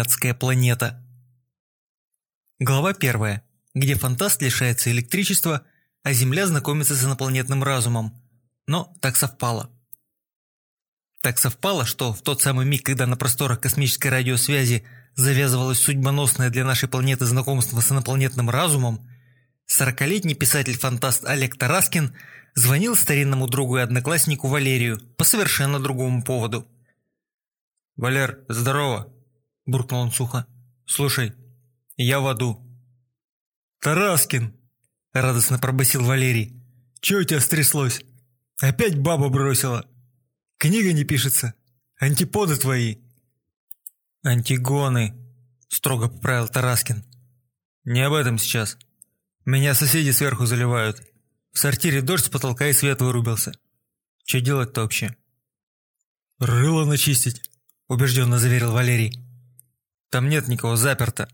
Блядская планета. Глава первая, где фантаст лишается электричества, а Земля знакомится с инопланетным разумом. Но так совпало. Так совпало, что в тот самый миг, когда на просторах космической радиосвязи завязывалось судьбоносное для нашей планеты знакомство с инопланетным разумом, сорокалетний писатель-фантаст Олег Тараскин звонил старинному другу и однокласснику Валерию по совершенно другому поводу. «Валер, здорово!» – буркнул он сухо. «Слушай, я в аду». «Тараскин!» – радостно пробасил Валерий. «Чё у тебя стряслось? Опять баба бросила? Книга не пишется? Антиподы твои?» «Антигоны», – строго поправил Тараскин. «Не об этом сейчас. Меня соседи сверху заливают. В сортире дождь с потолка и свет вырубился. Что делать-то вообще?» «Рыло начистить», – убежденно заверил Валерий. «Там нет никого, заперто.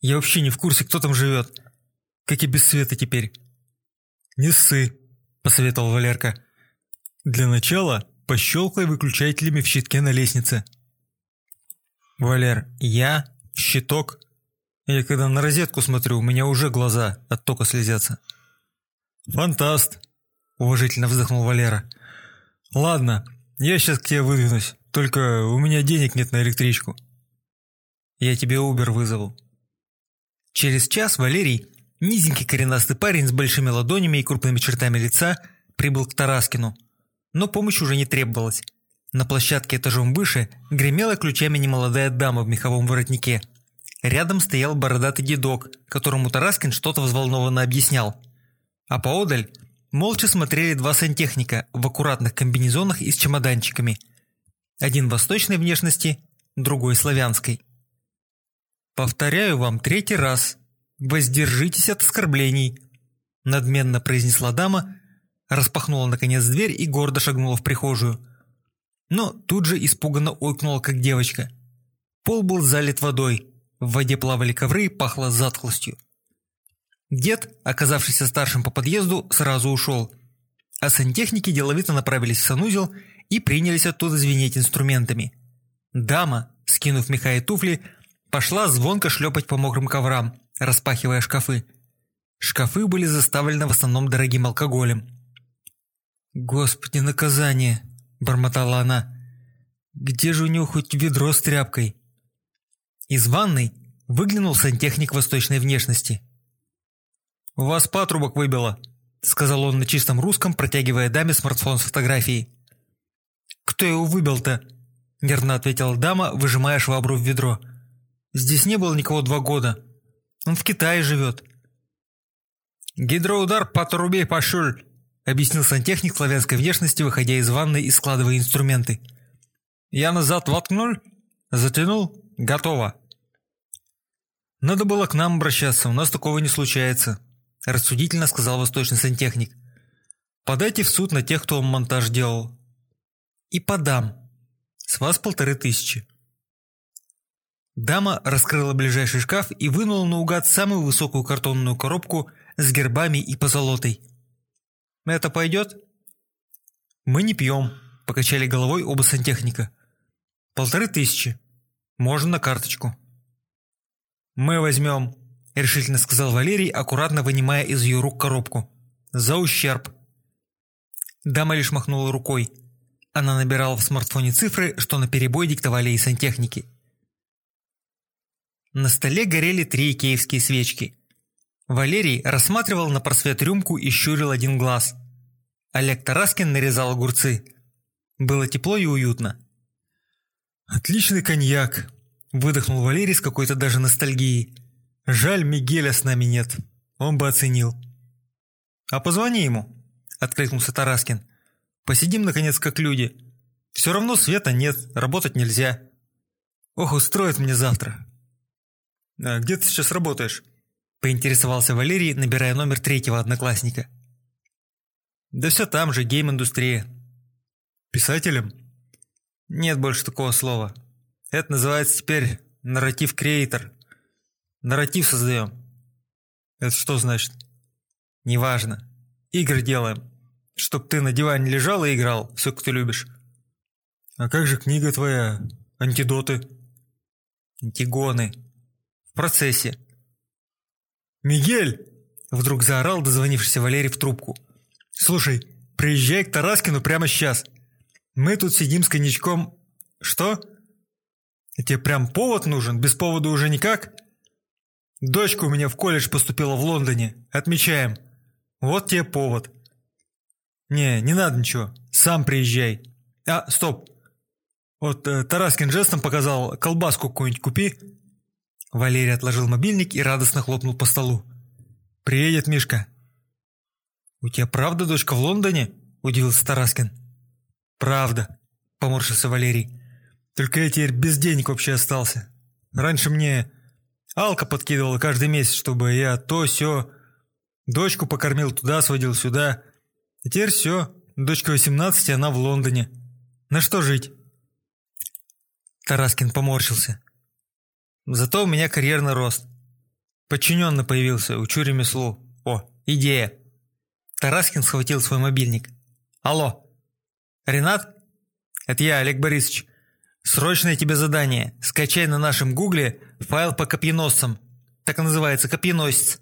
Я вообще не в курсе, кто там живет. Как и без света теперь». «Не ссы», – посоветовал Валерка. «Для начала пощелкай выключателями в щитке на лестнице». «Валер, я? Щиток? Я когда на розетку смотрю, у меня уже глаза от тока слезятся». «Фантаст!» – уважительно вздохнул Валера. «Ладно, я сейчас к тебе выдвинусь, только у меня денег нет на электричку. Я тебе Убер вызову». Через час Валерий, низенький коренастый парень с большими ладонями и крупными чертами лица, прибыл к Тараскину. Но помощь уже не требовалась. На площадке этажом выше гремела ключами немолодая дама в меховом воротнике. Рядом стоял бородатый дедок, которому Тараскин что-то взволнованно объяснял – а поодаль молча смотрели два сантехника в аккуратных комбинезонах и с чемоданчиками. Один восточной внешности, другой славянской. «Повторяю вам третий раз. Воздержитесь от оскорблений», – надменно произнесла дама, распахнула наконец дверь и гордо шагнула в прихожую. Но тут же испуганно ойкнула, как девочка. Пол был залит водой, в воде плавали ковры и пахло затхлостью. Дед, оказавшийся старшим по подъезду, сразу ушел. А сантехники деловито направились в санузел и принялись оттуда звенеть инструментами. Дама, скинув меха и туфли, пошла звонко шлепать по мокрым коврам, распахивая шкафы. Шкафы были заставлены в основном дорогим алкоголем. «Господи, наказание!» – бормотала она. «Где же у него хоть ведро с тряпкой?» Из ванной выглянул сантехник восточной внешности – «У вас патрубок выбило», – сказал он на чистом русском, протягивая даме смартфон с фотографией. «Кто его выбил-то?» – нервно ответила дама, выжимая швабру в ведро. «Здесь не было никого два года. Он в Китае живет». «Гидроудар потрубей пошел», – объяснил сантехник славянской внешности, выходя из ванной и складывая инструменты. «Я назад воткнул, затянул, готово». «Надо было к нам обращаться, у нас такого не случается», – рассудительно сказал восточный сантехник. «Подайте в суд на тех, кто вам монтаж делал». «И подам. С вас полторы тысячи». Дама раскрыла ближайший шкаф и вынула наугад самую высокую картонную коробку с гербами и позолотой. «Это пойдет?» «Мы не пьем», – покачали головой оба сантехника. «Полторы тысячи. Можно на карточку». «Мы возьмем», – решительно сказал Валерий, аккуратно вынимая из ее рук коробку. «За ущерб». Дама лишь махнула рукой. Она набирала в смартфоне цифры, что на перебой диктовали и сантехники. На столе горели три икеевские свечки. Валерий рассматривал на просвет рюмку и щурил один глаз. Олег Тараскин нарезал огурцы. Было тепло и уютно. «Отличный коньяк!» – выдохнул Валерий с какой-то даже ностальгией. Жаль, Мигеля с нами нет. Он бы оценил. А позвони ему, откликнулся Тараскин. Посидим, наконец, как люди. Все равно света нет, работать нельзя. Ох, устроит мне завтра. А где ты сейчас работаешь? Поинтересовался Валерий, набирая номер третьего одноклассника. Да все там же, гейм-индустрия. Писателем? Нет больше такого слова. Это называется теперь нарратив-креатор. Нарратив создаем. Это что значит? Неважно. Игры делаем. Чтоб ты на диване лежал и играл, все, как ты любишь. А как же книга твоя? Антидоты? Антигоны. Процессе. «Мигель!» – вдруг заорал дозвонившийся Валерий в трубку. «Слушай, приезжай к Тараскину прямо сейчас. Мы тут сидим с коньячком. Что? Тебе прям повод нужен? Без повода уже никак? Дочка у меня в колледж поступила в Лондоне. Отмечаем. Вот тебе повод. Не, не надо ничего. Сам приезжай. А, стоп. Вот э, Тараскин жестом показал, колбаску какую-нибудь купи. Валерий отложил мобильник и радостно хлопнул по столу. «Приедет Мишка». «У тебя правда дочка в Лондоне?» – удивился Тараскин. «Правда», – поморщился Валерий. «Только я теперь без денег вообще остался. Раньше мне Алка подкидывала каждый месяц, чтобы я то все Дочку покормил туда, сводил сюда. И теперь все, дочка 18, она в Лондоне. На что жить?» Тараскин поморщился. «Зато у меня карьерный рост. Подчиненный появился, учу ремеслу. О, идея!» Тараскин схватил свой мобильник. «Алло! Ренат? Это я, Олег Борисович. Срочное тебе задание. Скачай на нашем гугле файл по копьеносцам. Так называется, копьеносец.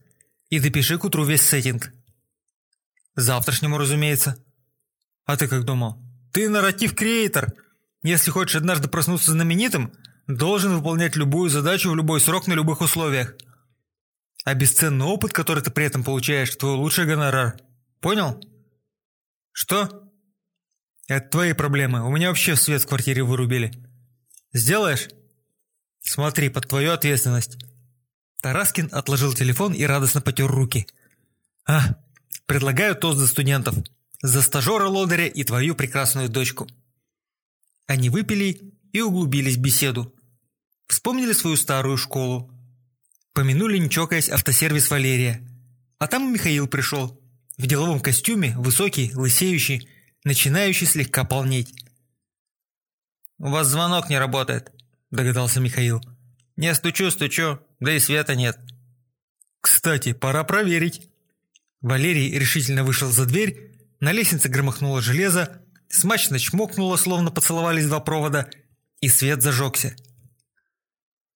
И допиши к утру весь сеттинг. Завтрашнему, разумеется. А ты как думал? Ты нарратив-креатор. Если хочешь однажды проснуться знаменитым, должен выполнять любую задачу в любой срок на любых условиях. А бесценный опыт, который ты при этом получаешь, твой лучший гонорар. Понял? Что? Это твои проблемы. У меня вообще свет в квартире вырубили. Сделаешь? Смотри, под твою ответственность. Тараскин отложил телефон и радостно потер руки. А, предлагаю тост за студентов. За стажера лодыря и твою прекрасную дочку. Они выпили и углубились в беседу. Вспомнили свою старую школу. Помянули, не чокаясь, автосервис Валерия. А там и Михаил пришел. В деловом костюме, высокий, лысеющий, начинающий слегка полнеть. «У вас звонок не работает», – догадался Михаил. «Не стучу, стучу, да и света нет». «Кстати, пора проверить». Валерий решительно вышел за дверь, на лестнице громыхнуло железо, смачно чмокнуло, словно поцеловались два провода, и свет зажегся.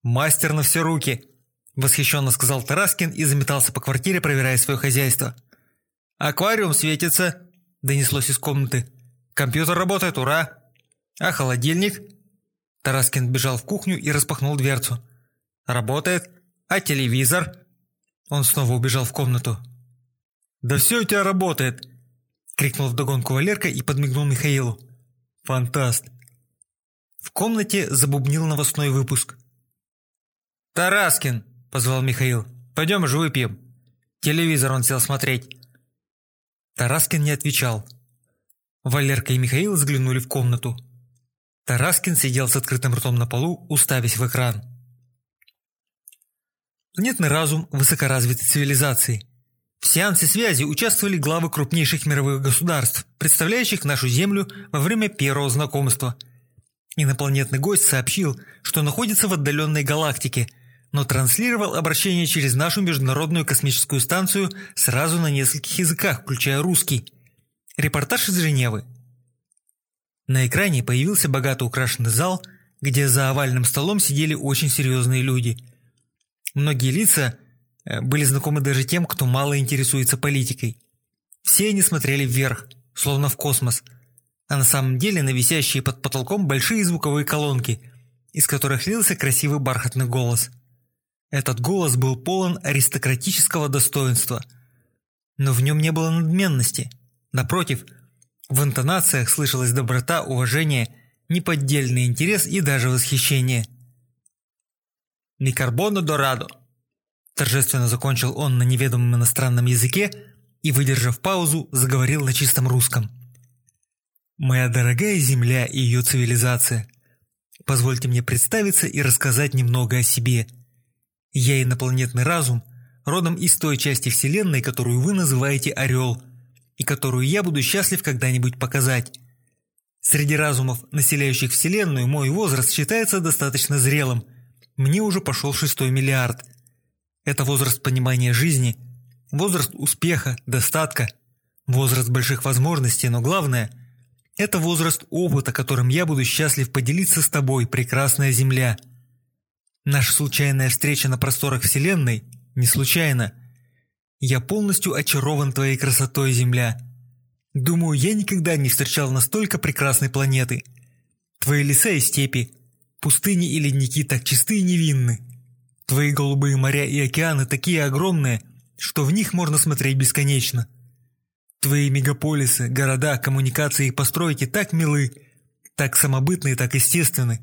«Мастер на все руки», – восхищенно сказал Тараскин и заметался по квартире, проверяя свое хозяйство. «Аквариум светится», – донеслось из комнаты. «Компьютер работает, ура!» «А холодильник?» Тараскин бежал в кухню и распахнул дверцу. «Работает. А телевизор?» Он снова убежал в комнату. «Да все у тебя работает!» Крикнул вдогонку Валерка и подмигнул Михаилу. «Фантаст!» В комнате забубнил новостной выпуск. «Тараскин!» – позвал Михаил. «Пойдем же выпьем!» Телевизор он сел смотреть. Тараскин не отвечал. Валерка и Михаил взглянули в комнату. Тараскин сидел с открытым ртом на полу, уставясь в экран. Планетный разум высокоразвитой цивилизации. В сеансе связи участвовали главы крупнейших мировых государств, представляющих нашу Землю во время первого знакомства. Инопланетный гость сообщил, что находится в отдаленной галактике – но транслировал обращение через нашу Международную космическую станцию сразу на нескольких языках, включая русский. Репортаж из Женевы. На экране появился богато украшенный зал, где за овальным столом сидели очень серьезные люди. Многие лица э, были знакомы даже тем, кто мало интересуется политикой. Все они смотрели вверх, словно в космос, а на самом деле на висящие под потолком большие звуковые колонки, из которых лился красивый бархатный голос – этот голос был полон аристократического достоинства. Но в нем не было надменности. Напротив, в интонациях слышалась доброта, уважение, неподдельный интерес и даже восхищение. «Микарбоно дорадо», – торжественно закончил он на неведомом иностранном языке и, выдержав паузу, заговорил на чистом русском. «Моя дорогая Земля и ее цивилизация, позвольте мне представиться и рассказать немного о себе – я инопланетный разум, родом из той части Вселенной, которую вы называете Орел, и которую я буду счастлив когда-нибудь показать. Среди разумов, населяющих Вселенную, мой возраст считается достаточно зрелым. Мне уже пошел шестой миллиард. Это возраст понимания жизни, возраст успеха, достатка, возраст больших возможностей, но главное – это возраст опыта, которым я буду счастлив поделиться с тобой, прекрасная Земля – Наша случайная встреча на просторах Вселенной не случайна. Я полностью очарован твоей красотой, Земля. Думаю, я никогда не встречал настолько прекрасной планеты. Твои леса и степи, пустыни и ледники так чисты и невинны. Твои голубые моря и океаны такие огромные, что в них можно смотреть бесконечно. Твои мегаполисы, города, коммуникации и постройки так милы, так самобытны и так естественны.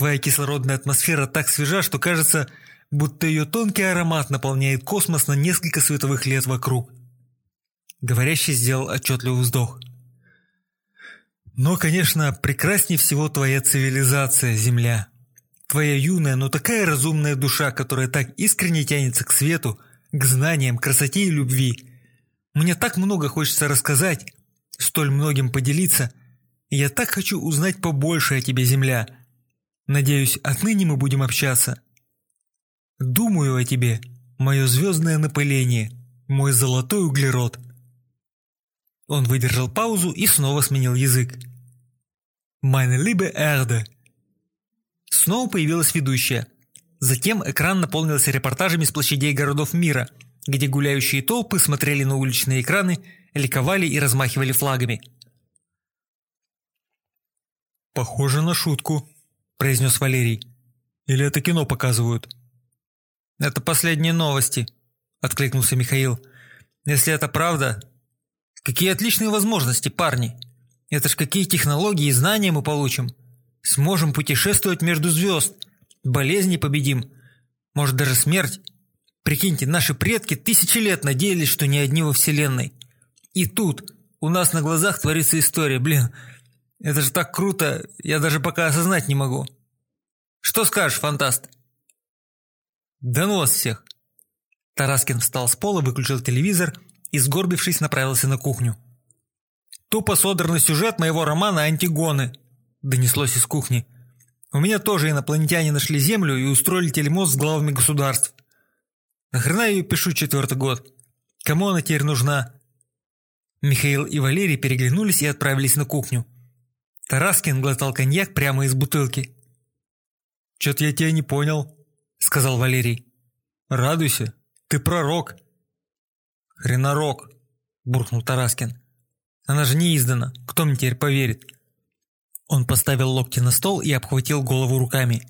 Твоя кислородная атмосфера так свежа, что кажется, будто ее тонкий аромат наполняет космос на несколько световых лет вокруг. Говорящий сделал отчетливый вздох. Но, конечно, прекраснее всего твоя цивилизация, Земля. Твоя юная, но такая разумная душа, которая так искренне тянется к свету, к знаниям, красоте и любви. Мне так много хочется рассказать, столь многим поделиться. Я так хочу узнать побольше о тебе, Земля. Надеюсь, отныне мы будем общаться. Думаю о тебе, мое звездное напыление, мой золотой углерод. Он выдержал паузу и снова сменил язык. «Meine liebe Erde». Снова появилась ведущая. Затем экран наполнился репортажами с площадей городов мира, где гуляющие толпы смотрели на уличные экраны, ликовали и размахивали флагами. «Похоже на шутку», произнес Валерий. «Или это кино показывают?» «Это последние новости», – откликнулся Михаил. «Если это правда, какие отличные возможности, парни! Это ж какие технологии и знания мы получим! Сможем путешествовать между звезд, болезни победим, может даже смерть. Прикиньте, наши предки тысячи лет надеялись, что не одни во Вселенной. И тут у нас на глазах творится история, блин, это же так круто, я даже пока осознать не могу. Что скажешь, фантаст? Да ну вас всех. Тараскин встал с пола, выключил телевизор и, сгорбившись, направился на кухню. «Тупо содранный сюжет моего романа «Антигоны», – донеслось из кухни. «У меня тоже инопланетяне нашли Землю и устроили телемост с главами государств. Нахрена я ее пишу четвертый год? Кому она теперь нужна?» Михаил и Валерий переглянулись и отправились на кухню. Тараскин глотал коньяк прямо из бутылки. «Чё-то я тебя не понял», — сказал Валерий. «Радуйся, ты пророк». «Хренорок», — буркнул Тараскин. «Она же не издана, кто мне теперь поверит?» Он поставил локти на стол и обхватил голову руками.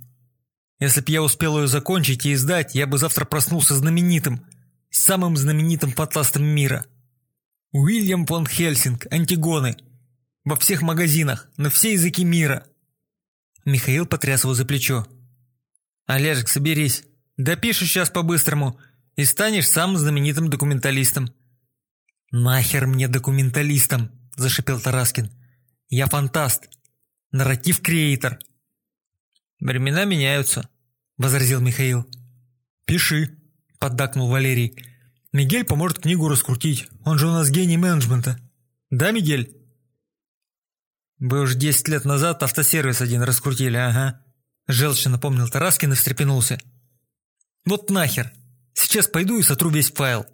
«Если б я успел ее закончить и издать, я бы завтра проснулся знаменитым, самым знаменитым фантастом мира. Уильям фон Хельсинг, Антигоны, во всех магазинах, на все языки мира. Михаил потряс его за плечо. Олежек, соберись. Допишешь сейчас по-быстрому и станешь самым знаменитым документалистом. Нахер мне документалистом, зашипел Тараскин. Я фантаст. Нарратив-креатор. Времена меняются, возразил Михаил. Пиши, поддакнул Валерий. Мигель поможет книгу раскрутить. Он же у нас гений менеджмента. Да, Мигель? «Вы уж десять лет назад автосервис один раскрутили, ага». Желчно напомнил Тараскин и встрепенулся. «Вот нахер! Сейчас пойду и сотру весь файл».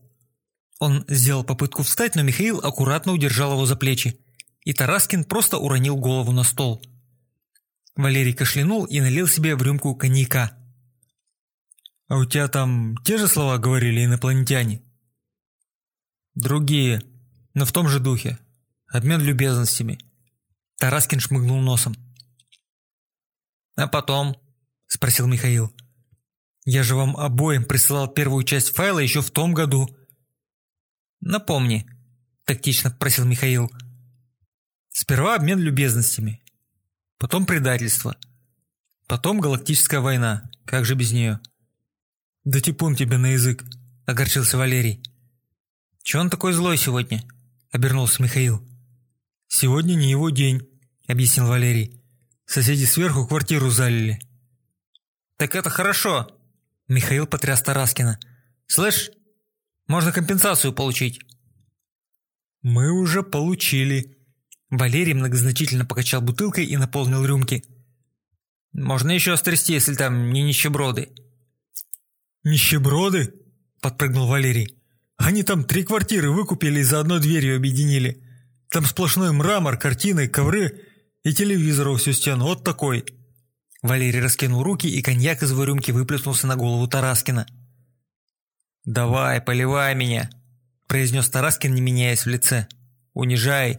Он сделал попытку встать, но Михаил аккуратно удержал его за плечи, и Тараскин просто уронил голову на стол. Валерий кашлянул и налил себе в рюмку коньяка. «А у тебя там те же слова говорили инопланетяне?» «Другие, но в том же духе. Обмен любезностями». Тараскин шмыгнул носом. «А потом?» – спросил Михаил. «Я же вам обоим присылал первую часть файла еще в том году». «Напомни», – тактично просил Михаил. «Сперва обмен любезностями, потом предательство, потом галактическая война, как же без нее?» «Да типун тебе на язык», – огорчился Валерий. «Чего он такой злой сегодня?» – обернулся Михаил. «Сегодня не его день», — объяснил Валерий. «Соседи сверху квартиру залили». «Так это хорошо», — Михаил потряс Тараскина. «Слышь, можно компенсацию получить». «Мы уже получили». Валерий многозначительно покачал бутылкой и наполнил рюмки. «Можно еще стрясти, если там не нищеброды». «Нищеброды?» – подпрыгнул Валерий. «Они там три квартиры выкупили и за одной дверью объединили. Там сплошной мрамор, картины, ковры и телевизор всю стену. Вот такой». Валерий раскинул руки, и коньяк из его рюмки выплеснулся на голову Тараскина. «Давай, поливай меня», – произнес Тараскин, не меняясь в лице. «Унижай».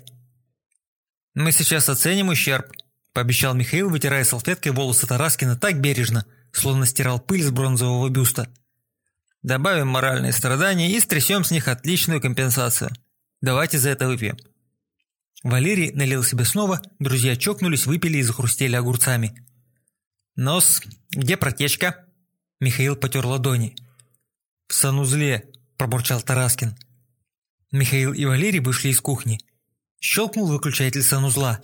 «Мы сейчас оценим ущерб», – пообещал Михаил, вытирая салфеткой волосы Тараскина так бережно, словно стирал пыль с бронзового бюста. «Добавим моральные страдания и стрясем с них отличную компенсацию. Давайте за это выпьем». Валерий налил себе снова, друзья чокнулись, выпили и захрустели огурцами. «Нос, где протечка?» Михаил потер ладони. «В санузле», – пробурчал Тараскин. Михаил и Валерий вышли из кухни. Щелкнул выключатель санузла,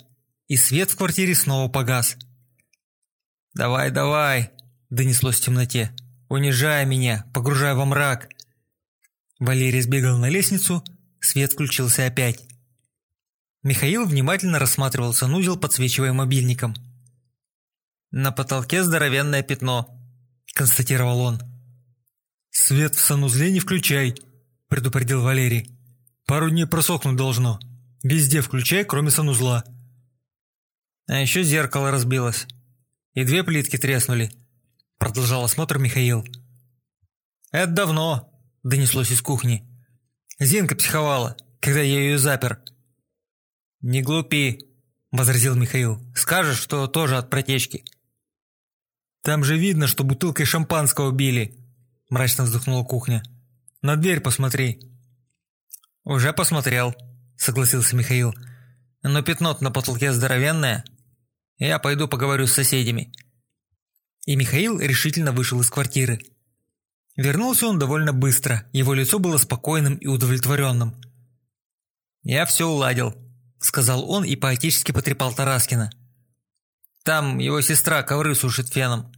и свет в квартире снова погас. «Давай, давай!» – донеслось в темноте. «Унижай меня, погружай во мрак!» Валерий сбегал на лестницу, свет включился опять. Михаил внимательно рассматривал санузел, подсвечивая мобильником. «На потолке здоровенное пятно», – констатировал он. «Свет в санузле не включай», – предупредил Валерий. «Пару дней просохнуть должно. Везде включай, кроме санузла». «А еще зеркало разбилось. И две плитки треснули», – продолжал осмотр Михаил. «Это давно», – донеслось из кухни. «Зинка психовала, когда я ее запер». «Не глупи», – возразил Михаил. «Скажешь, что тоже от протечки». «Там же видно, что бутылкой шампанского били», – мрачно вздохнула кухня. «На дверь посмотри». «Уже посмотрел», – согласился Михаил. «Но пятно на потолке здоровенное. Я пойду поговорю с соседями». И Михаил решительно вышел из квартиры. Вернулся он довольно быстро, его лицо было спокойным и удовлетворенным. «Я все уладил», сказал он и поэтически потрепал Тараскина. «Там его сестра ковры сушит феном.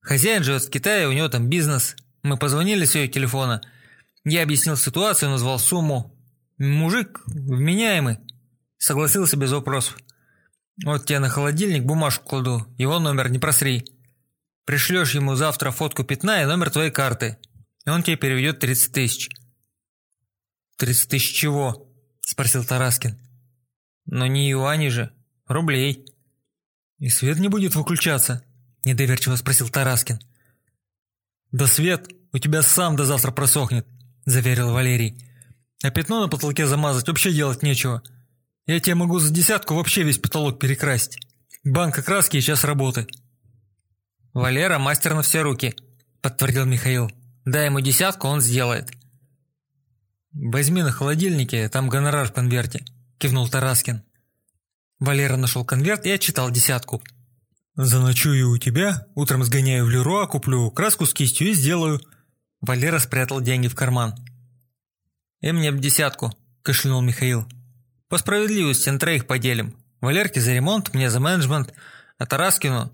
Хозяин живет в Китае, у него там бизнес. Мы позвонили с ее телефона. Я объяснил ситуацию, назвал сумму. Мужик вменяемый. Согласился без вопросов. Вот тебе на холодильник бумажку кладу, его номер не просри. Пришлешь ему завтра фотку пятна и номер твоей карты. И он тебе переведет 30 тысяч». «30 тысяч чего?» – спросил Тараскин. Но не юани же, рублей. И свет не будет выключаться? Недоверчиво спросил Тараскин. Да свет у тебя сам до завтра просохнет, заверил Валерий. А пятно на потолке замазать вообще делать нечего. Я тебе могу за десятку вообще весь потолок перекрасить. Банка краски и час работы. Валера мастер на все руки, подтвердил Михаил. Дай ему десятку, он сделает. Возьми на холодильнике, там гонорар в конверте кивнул Тараскин. Валера нашел конверт и отчитал десятку. «Заночую у тебя, утром сгоняю в Леруа, куплю краску с кистью и сделаю». Валера спрятал деньги в карман. «И мне б десятку», – кашлянул Михаил. «По справедливости на троих поделим. Валерке за ремонт, мне за менеджмент, а Тараскину...»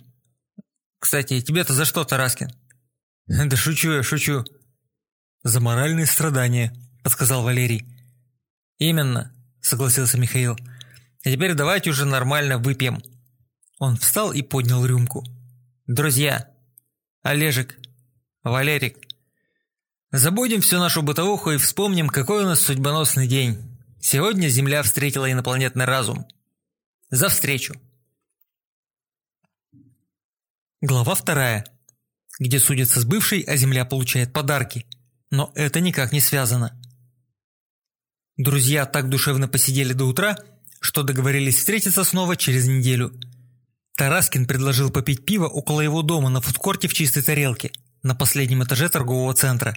«Кстати, тебе-то за что, Тараскин?» «Да шучу я, шучу». «За моральные страдания», – подсказал Валерий. «Именно. – согласился Михаил. «А теперь давайте уже нормально выпьем». Он встал и поднял рюмку. «Друзья, Олежек, Валерик, забудем всю нашу бытовуху и вспомним, какой у нас судьбоносный день. Сегодня Земля встретила инопланетный разум. За встречу!» Глава вторая, где судятся с бывшей, а Земля получает подарки. Но это никак не связано. Друзья так душевно посидели до утра, что договорились встретиться снова через неделю. Тараскин предложил попить пиво около его дома на фудкорте в чистой тарелке, на последнем этаже торгового центра.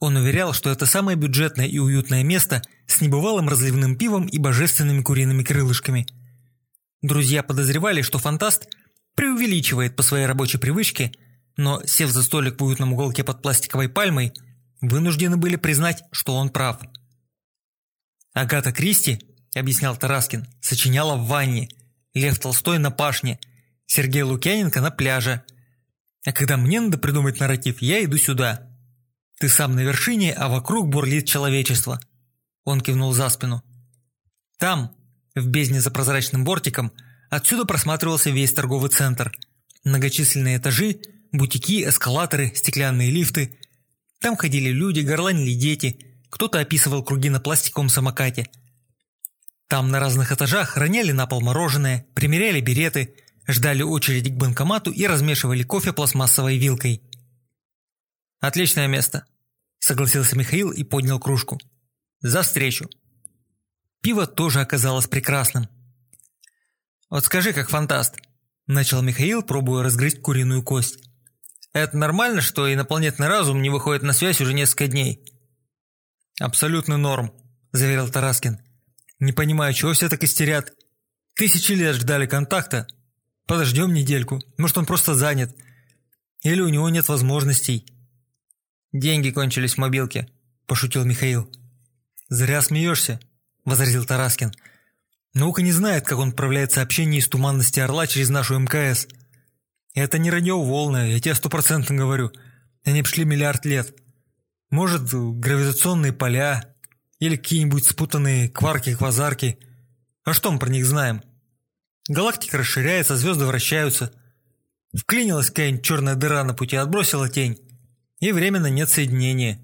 Он уверял, что это самое бюджетное и уютное место с небывалым разливным пивом и божественными куриными крылышками. Друзья подозревали, что фантаст преувеличивает по своей рабочей привычке, но, сев за столик в уютном уголке под пластиковой пальмой, вынуждены были признать, что он прав – Агата Кристи, объяснял Тараскин, сочиняла в ванне, Лев Толстой на пашне, Сергей Лукьяненко на пляже. А когда мне надо придумать нарратив, я иду сюда. Ты сам на вершине, а вокруг бурлит человечество. Он кивнул за спину. Там, в бездне за прозрачным бортиком, отсюда просматривался весь торговый центр. Многочисленные этажи, бутики, эскалаторы, стеклянные лифты. Там ходили люди, горланили дети – кто-то описывал круги на пластиковом самокате. Там на разных этажах роняли на пол мороженое, примеряли береты, ждали очереди к банкомату и размешивали кофе пластмассовой вилкой. «Отличное место», – согласился Михаил и поднял кружку. «За встречу». Пиво тоже оказалось прекрасным. «Вот скажи, как фантаст», – начал Михаил, пробуя разгрызть куриную кость. «Это нормально, что инопланетный разум не выходит на связь уже несколько дней?» «Абсолютный норм», – заверил Тараскин. «Не понимаю, чего все так истерят? Тысячи лет ждали контакта. Подождем недельку. Может, он просто занят. Или у него нет возможностей». «Деньги кончились в мобилке», – пошутил Михаил. «Зря смеешься», – возразил Тараскин. «Наука не знает, как он отправляет сообщение из туманности Орла через нашу МКС. Это не радиоволны, я тебе стопроцентно говорю. Они пошли миллиард лет. Может, гравитационные поля или какие-нибудь спутанные кварки-квазарки. А что мы про них знаем? Галактика расширяется, звезды вращаются. Вклинилась какая-нибудь черная дыра на пути, отбросила тень. И временно нет соединения.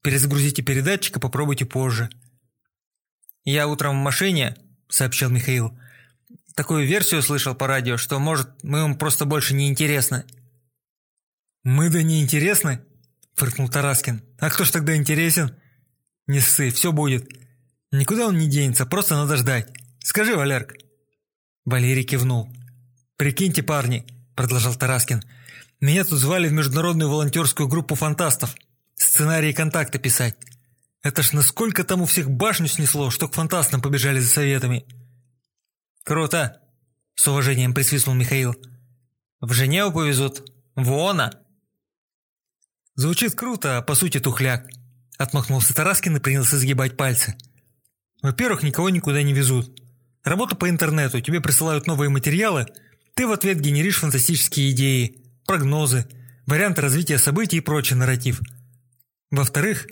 Перезагрузите передатчик и попробуйте позже. «Я утром в машине», — сообщил Михаил, — «такую версию слышал по радио, что, может, мы ему просто больше не интересны». «Мы да не интересны?» – фыркнул Тараскин. «А кто ж тогда интересен?» «Не ссы, все будет. Никуда он не денется, просто надо ждать. Скажи, Валерк». Валерий кивнул. «Прикиньте, парни», – продолжал Тараскин, – «меня тут звали в международную волонтерскую группу фантастов. Сценарии контакта писать. Это ж насколько там у всех башню снесло, что к фантастам побежали за советами». «Круто!» – с уважением присвистнул Михаил. «В Женеву повезут. Вон она!» «Звучит круто, а по сути тухляк», – отмахнулся Тараскин и принялся сгибать пальцы. «Во-первых, никого никуда не везут. Работа по интернету, тебе присылают новые материалы, ты в ответ генеришь фантастические идеи, прогнозы, варианты развития событий и прочий нарратив. Во-вторых,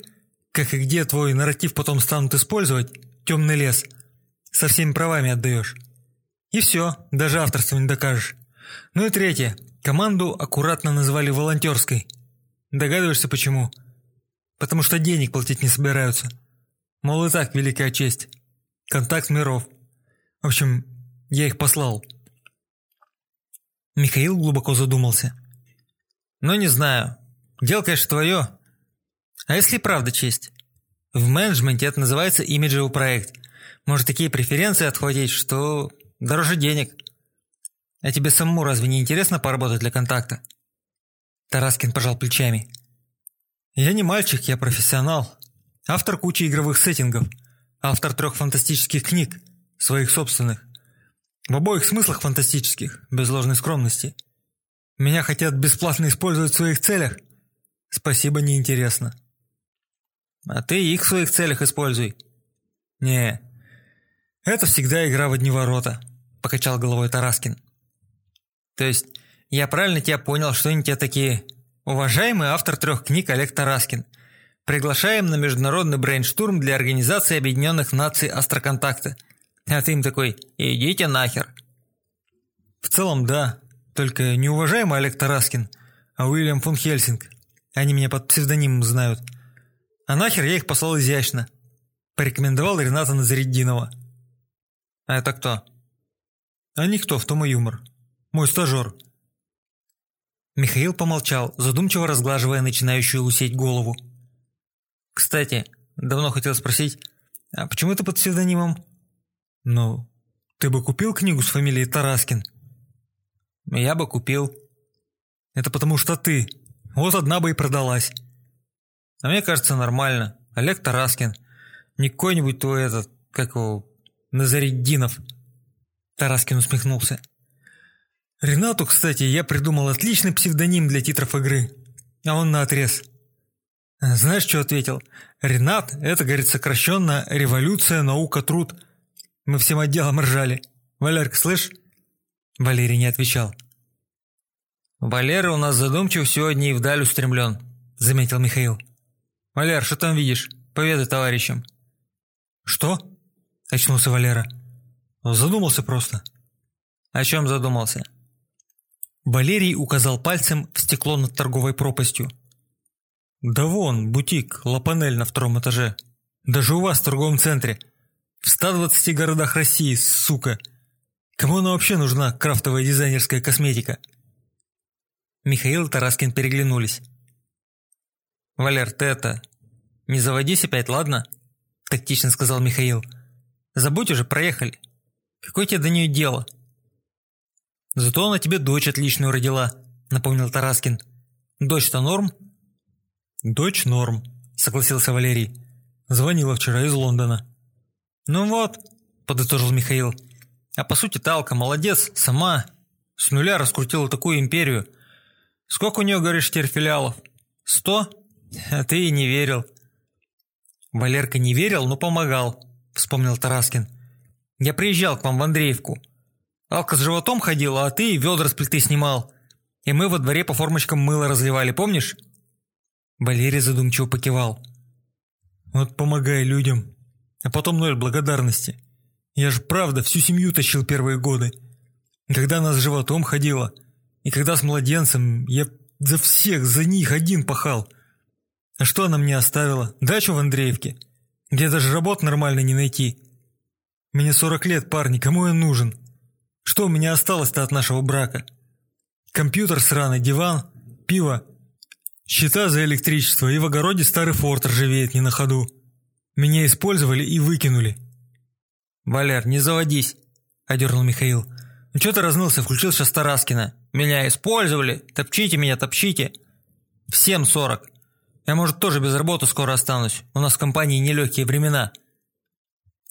как и где твой нарратив потом станут использовать, темный лес, со всеми правами отдаешь. И все, даже авторство не докажешь. Ну и третье, команду аккуратно называли волонтерской – Догадываешься почему? Потому что денег платить не собираются. Мол, и так великая честь. Контакт миров. В общем, я их послал. Михаил глубоко задумался. Ну, не знаю. Дело, конечно, твое. А если правда честь? В менеджменте это называется имиджевый проект. Может, такие преференции отхватить, что дороже денег. А тебе самому разве не интересно поработать для контакта? Тараскин пожал плечами. «Я не мальчик, я профессионал. Автор кучи игровых сеттингов. Автор трех фантастических книг, своих собственных. В обоих смыслах фантастических, без ложной скромности. Меня хотят бесплатно использовать в своих целях? Спасибо, неинтересно». «А ты их в своих целях используй». «Не, это всегда игра в одни ворота», – покачал головой Тараскин. «То есть я правильно тебя понял, что они тебе такие? Уважаемый автор трех книг Олег Тараскин. Приглашаем на международный брейнштурм для Организации Объединенных Наций Астроконтакта. А ты им такой «Идите нахер». В целом, да. Только не уважаемый Олег Тараскин, а Уильям фон Хельсинг. Они меня под псевдонимом знают. А нахер я их послал изящно. Порекомендовал Рената Назареддинова. А это кто? А никто, в том и юмор. Мой стажер. Михаил помолчал, задумчиво разглаживая начинающую лусеть голову. «Кстати, давно хотел спросить, а почему ты под псевдонимом?» «Ну, ты бы купил книгу с фамилией Тараскин?» «Я бы купил». «Это потому что ты. Вот одна бы и продалась». «А мне кажется, нормально. Олег Тараскин. Не какой-нибудь твой этот, как его, Назариддинов». Тараскин усмехнулся. Ренату, кстати, я придумал отличный псевдоним для титров игры. А он наотрез. Знаешь, что ответил? Ренат – это, говорит, сокращенно «Революция, наука, труд». Мы всем отделом ржали. Валерка, слышь? Валерий не отвечал. «Валера у нас задумчив сегодня и вдаль устремлен», – заметил Михаил. «Валер, что там видишь? Поведай товарищам». «Что?» – очнулся Валера. «Задумался просто». «О чем задумался?» Валерий указал пальцем в стекло над торговой пропастью. «Да вон, бутик, лапанель на втором этаже. Даже у вас в торговом центре. В 120 городах России, сука. Кому она вообще нужна, крафтовая дизайнерская косметика?» Михаил и Тараскин переглянулись. «Валер, ты это... Не заводись опять, ладно?» Тактично сказал Михаил. «Забудь уже, проехали. Какое тебе до нее дело?» «Зато она тебе дочь отличную родила», напомнил Тараскин. «Дочь-то норм?» «Дочь норм», согласился Валерий. «Звонила вчера из Лондона». «Ну вот», подытожил Михаил. «А по сути Талка молодец, сама. С нуля раскрутила такую империю. Сколько у нее, говоришь, теперь филиалов? Сто? А ты и не верил». «Валерка не верил, но помогал», вспомнил Тараскин. «Я приезжал к вам в Андреевку. Алка с животом ходила, а ты ведра с плиты снимал. И мы во дворе по формочкам мыло разливали, помнишь?» Валерий задумчиво покивал. «Вот помогай людям, а потом ноль благодарности. Я же правда всю семью тащил первые годы. И когда она с животом ходила, и когда с младенцем, я за всех, за них один пахал. А что она мне оставила? Дачу в Андреевке, где даже работ нормально не найти. Мне сорок лет, парни, кому я нужен? Что у меня осталось-то от нашего брака?» Компьютер сраный, диван, пиво, счета за электричество и в огороде старый форт ржавеет не на ходу. Меня использовали и выкинули. «Валер, не заводись», – одернул Михаил. «Ну что ты разнылся, включил сейчас Тараскина? Меня использовали, топчите меня, топчите. Всем сорок. Я, может, тоже без работы скоро останусь. У нас в компании нелегкие времена».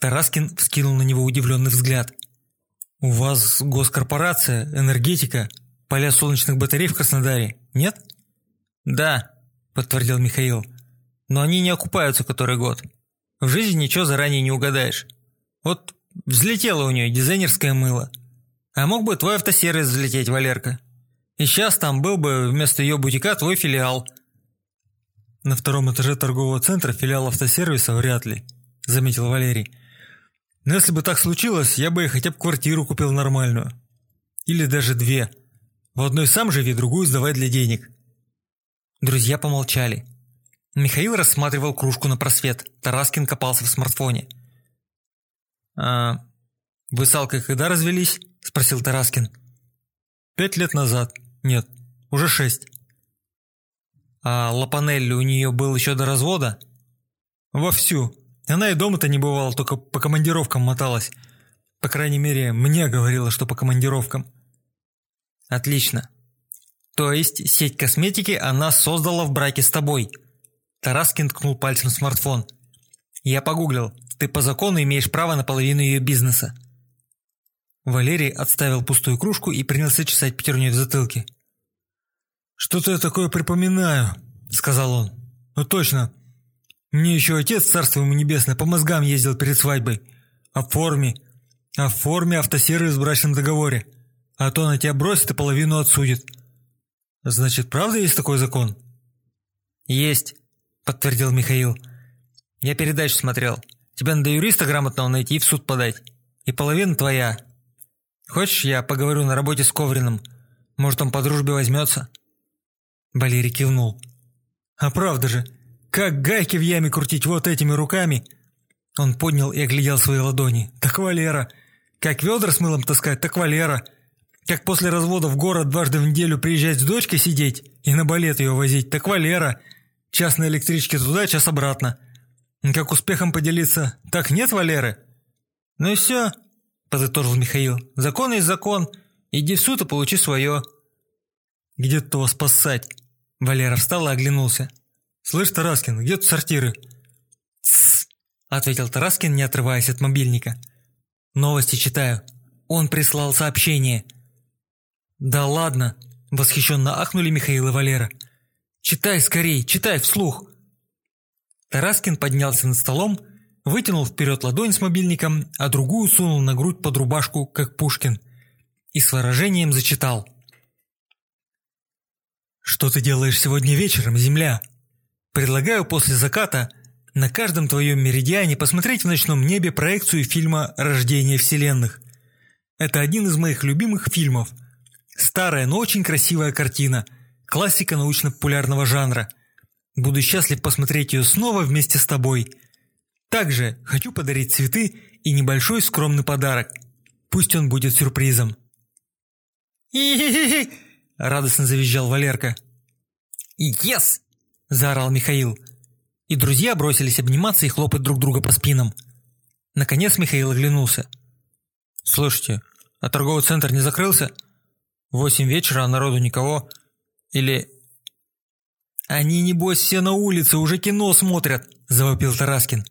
Тараскин вскинул на него удивленный взгляд. «У вас госкорпорация, энергетика, Поля солнечных батарей в Краснодаре, нет? Да, подтвердил Михаил. Но они не окупаются который год. В жизни ничего заранее не угадаешь. Вот взлетело у нее дизайнерское мыло. А мог бы твой автосервис взлететь, Валерка. И сейчас там был бы вместо ее бутика твой филиал. На втором этаже торгового центра филиал автосервиса вряд ли, заметил Валерий. Но если бы так случилось, я бы хотя бы квартиру купил нормальную. Или даже две. В одной сам живи, другую сдавай для денег». Друзья помолчали. Михаил рассматривал кружку на просвет. Тараскин копался в смартфоне. «А вы с Алкой когда развелись?» – спросил Тараскин. «Пять лет назад. Нет, уже шесть». «А Лапанелли у нее был еще до развода?» «Вовсю. Она и дома-то не бывала, только по командировкам моталась. По крайней мере, мне говорила, что по командировкам». Отлично. То есть сеть косметики она создала в браке с тобой. Тараскин ткнул пальцем в смартфон. Я погуглил. Ты по закону имеешь право на половину ее бизнеса. Валерий отставил пустую кружку и принялся чесать пятерней в затылке. «Что-то я такое припоминаю», — сказал он. «Ну точно. Мне еще отец, царство ему небесное, по мозгам ездил перед свадьбой. О форме. О форме автосервис в брачном договоре а то она тебя бросит и половину отсудит. Значит, правда есть такой закон? Есть, подтвердил Михаил. Я передачу смотрел. Тебе надо юриста грамотного найти и в суд подать. И половина твоя. Хочешь, я поговорю на работе с Ковриным? Может, он по дружбе возьмется?» Валерий кивнул. «А правда же, как гайки в яме крутить вот этими руками?» Он поднял и оглядел свои ладони. «Так Валера! Как ведра с мылом таскать, так Валера! Как после развода в город дважды в неделю приезжать с дочкой сидеть и на балет ее возить, так Валера. Час на электричке туда, час обратно. Как успехом поделиться, так нет Валеры? Ну и все, подытожил Михаил. Закон есть закон. Иди в суд и получи свое. Где то спасать? Валера встал и оглянулся. «Слышь, Тараскин, где тут сортиры?» «Тссс», — ответил Тараскин, не отрываясь от мобильника. «Новости читаю. Он прислал сообщение». «Да ладно!» – восхищенно ахнули Михаил и Валера. «Читай скорей, читай вслух!» Тараскин поднялся над столом, вытянул вперед ладонь с мобильником, а другую сунул на грудь под рубашку, как Пушкин, и с выражением зачитал. «Что ты делаешь сегодня вечером, Земля? Предлагаю после заката на каждом твоем меридиане посмотреть в ночном небе проекцию фильма «Рождение вселенных». Это один из моих любимых фильмов – Старая, но очень красивая картина. Классика научно-популярного жанра. Буду счастлив посмотреть ее снова вместе с тобой. Также хочу подарить цветы и небольшой скромный подарок. Пусть он будет сюрпризом. «И-хи-хи!» – радостно завизжал Валерка. «Ес!» – заорал Михаил. И друзья бросились обниматься и хлопать друг друга по спинам. Наконец Михаил оглянулся. «Слушайте, а торговый центр не закрылся? Восемь вечера, а народу никого? Или...» «Они, небось, все на улице, уже кино смотрят!» – завопил Тараскин.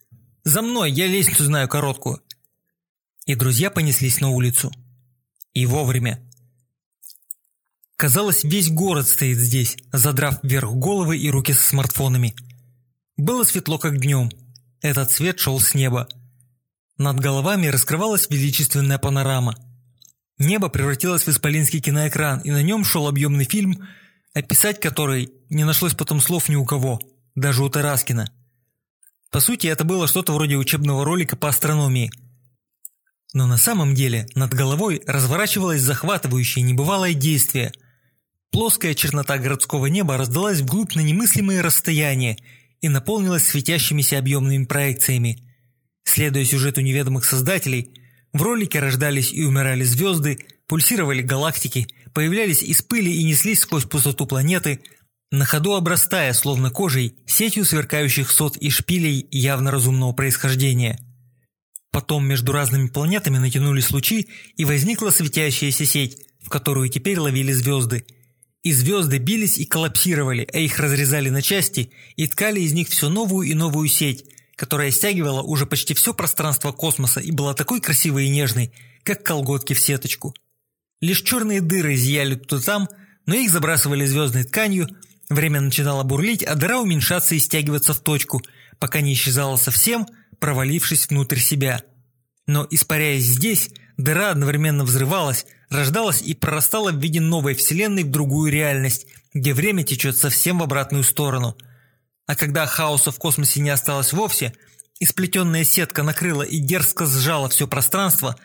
«За мной, я лестницу знаю короткую!» И друзья понеслись на улицу. И вовремя. Казалось, весь город стоит здесь, задрав вверх головы и руки со смартфонами. Было светло, как днем. Этот свет шел с неба. Над головами раскрывалась величественная панорама. Небо превратилось в исполинский киноэкран, и на нем шел объемный фильм, описать который не нашлось потом слов ни у кого, даже у Тараскина. По сути, это было что-то вроде учебного ролика по астрономии. Но на самом деле над головой разворачивалось захватывающее небывалое действие. Плоская чернота городского неба раздалась вглубь на немыслимые расстояния и наполнилась светящимися объемными проекциями. Следуя сюжету неведомых создателей, в ролике рождались и умирали звезды, пульсировали галактики, появлялись из пыли и неслись сквозь пустоту планеты, на ходу обрастая, словно кожей, сетью сверкающих сот и шпилей явно разумного происхождения. Потом между разными планетами натянулись лучи, и возникла светящаяся сеть, в которую теперь ловили звезды. И звезды бились и коллапсировали, а их разрезали на части и ткали из них все новую и новую сеть, которая стягивала уже почти все пространство космоса и была такой красивой и нежной, как колготки в сеточку. Лишь черные дыры зияли тут и там, но их забрасывали звездной тканью, время начинало бурлить, а дыра уменьшаться и стягиваться в точку, пока не исчезала совсем, провалившись внутрь себя. Но, испаряясь здесь, дыра одновременно взрывалась, рождалась и прорастала в виде новой вселенной в другую реальность, где время течет совсем в обратную сторону. А когда хаоса в космосе не осталось вовсе, и сплетенная сетка накрыла и дерзко сжала все пространство,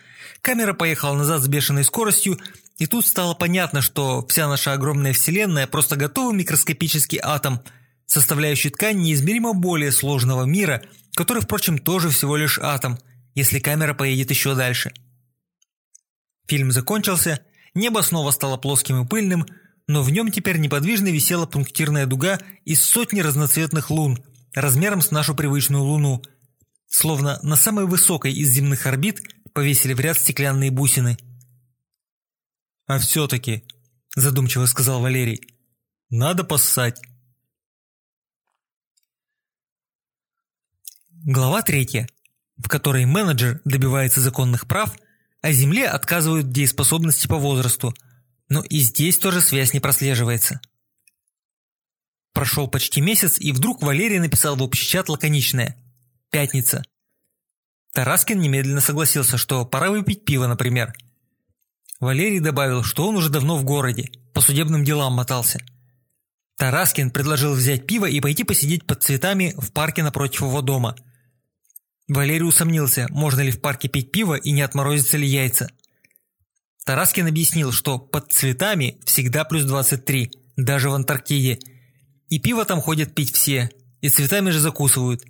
камера поехала назад с бешеной скоростью, и тут стало понятно, что вся наша огромная вселенная просто готовый микроскопический атом, составляющий ткань неизмеримо более сложного мира, который, впрочем, тоже всего лишь атом – если камера поедет еще дальше. Фильм закончился, небо снова стало плоским и пыльным, но в нем теперь неподвижно висела пунктирная дуга из сотни разноцветных лун, размером с нашу привычную луну. Словно на самой высокой из земных орбит повесили в ряд стеклянные бусины. «А все-таки», – задумчиво сказал Валерий, – «надо поссать». Глава третья в которой менеджер добивается законных прав, а земле отказывают дееспособности по возрасту, но и здесь тоже связь не прослеживается. Прошел почти месяц, и вдруг Валерий написал в общий чат лаконичное «Пятница». Тараскин немедленно согласился, что пора выпить пиво, например. Валерий добавил, что он уже давно в городе, по судебным делам мотался. Тараскин предложил взять пиво и пойти посидеть под цветами в парке напротив его дома – Валерий усомнился, можно ли в парке пить пиво и не отморозятся ли яйца. Тараскин объяснил, что под цветами всегда плюс 23, даже в Антарктиде. И пиво там ходят пить все, и цветами же закусывают.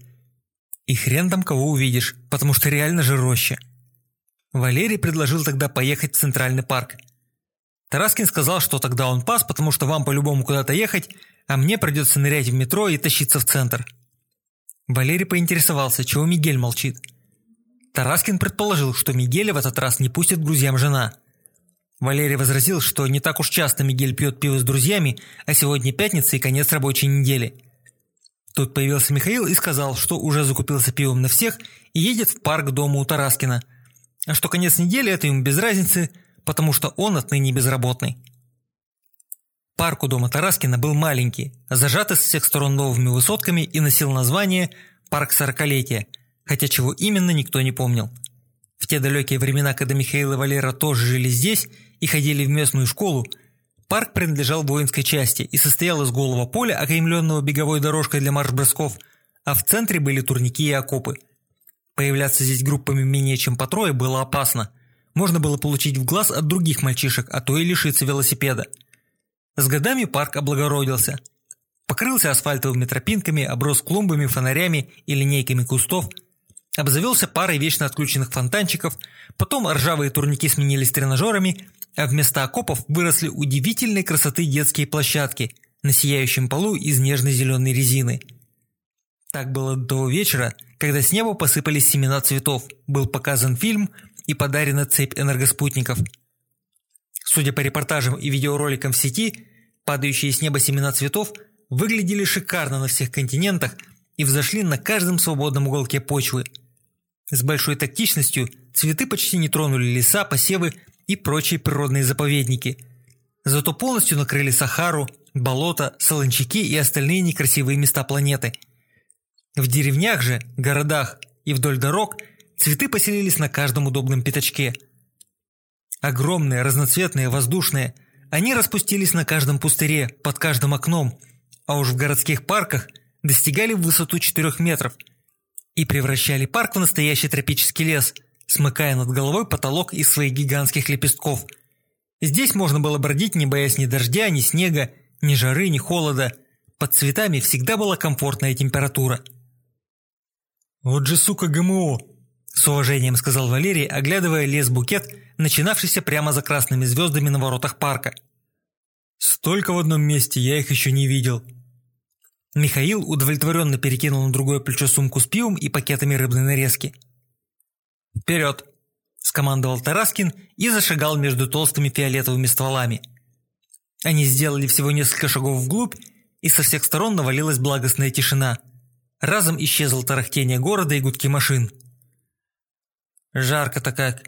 И хрен там кого увидишь, потому что реально же роща. Валерий предложил тогда поехать в Центральный парк. Тараскин сказал, что тогда он пас, потому что вам по-любому куда-то ехать, а мне придется нырять в метро и тащиться в центр. Валерий поинтересовался, чего Мигель молчит. Тараскин предположил, что Мигеля в этот раз не пустит друзьям жена. Валерий возразил, что не так уж часто Мигель пьет пиво с друзьями, а сегодня пятница и конец рабочей недели. Тут появился Михаил и сказал, что уже закупился пивом на всех и едет в парк дома у Тараскина. А что конец недели – это ему без разницы, потому что он отныне безработный. Парк у дома Тараскина был маленький, зажатый с всех сторон новыми высотками и носил название «Парк Сорокалетия», хотя чего именно никто не помнил. В те далекие времена, когда Михаил и Валера тоже жили здесь и ходили в местную школу, парк принадлежал воинской части и состоял из голого поля, окаймленного беговой дорожкой для марш-бросков, а в центре были турники и окопы. Появляться здесь группами менее чем по трое было опасно. Можно было получить в глаз от других мальчишек, а то и лишиться велосипеда. С годами парк облагородился. Покрылся асфальтовыми тропинками, оброс клумбами, фонарями и линейками кустов. Обзавелся парой вечно отключенных фонтанчиков, потом ржавые турники сменились тренажерами, а вместо окопов выросли удивительной красоты детские площадки на сияющем полу из нежной зеленой резины. Так было до вечера, когда с неба посыпались семена цветов, был показан фильм и подарена цепь энергоспутников. Судя по репортажам и видеороликам в сети, падающие с неба семена цветов выглядели шикарно на всех континентах и взошли на каждом свободном уголке почвы. С большой тактичностью цветы почти не тронули леса, посевы и прочие природные заповедники. Зато полностью накрыли Сахару, болота, солончаки и остальные некрасивые места планеты. В деревнях же, городах и вдоль дорог цветы поселились на каждом удобном пятачке. Огромные, разноцветные, воздушные, они распустились на каждом пустыре, под каждым окном, а уж в городских парках достигали высоту 4 метров и превращали парк в настоящий тропический лес – смыкая над головой потолок из своих гигантских лепестков. Здесь можно было бродить, не боясь ни дождя, ни снега, ни жары, ни холода. Под цветами всегда была комфортная температура. «Вот же сука ГМО!» – с уважением сказал Валерий, оглядывая лес-букет, начинавшийся прямо за красными звездами на воротах парка. «Столько в одном месте, я их еще не видел». Михаил удовлетворенно перекинул на другое плечо сумку с пивом и пакетами рыбной нарезки – «Вперед!» – скомандовал Тараскин и зашагал между толстыми фиолетовыми стволами. Они сделали всего несколько шагов вглубь, и со всех сторон навалилась благостная тишина. Разом исчезло тарахтение города и гудки машин. «Жарко-то как!»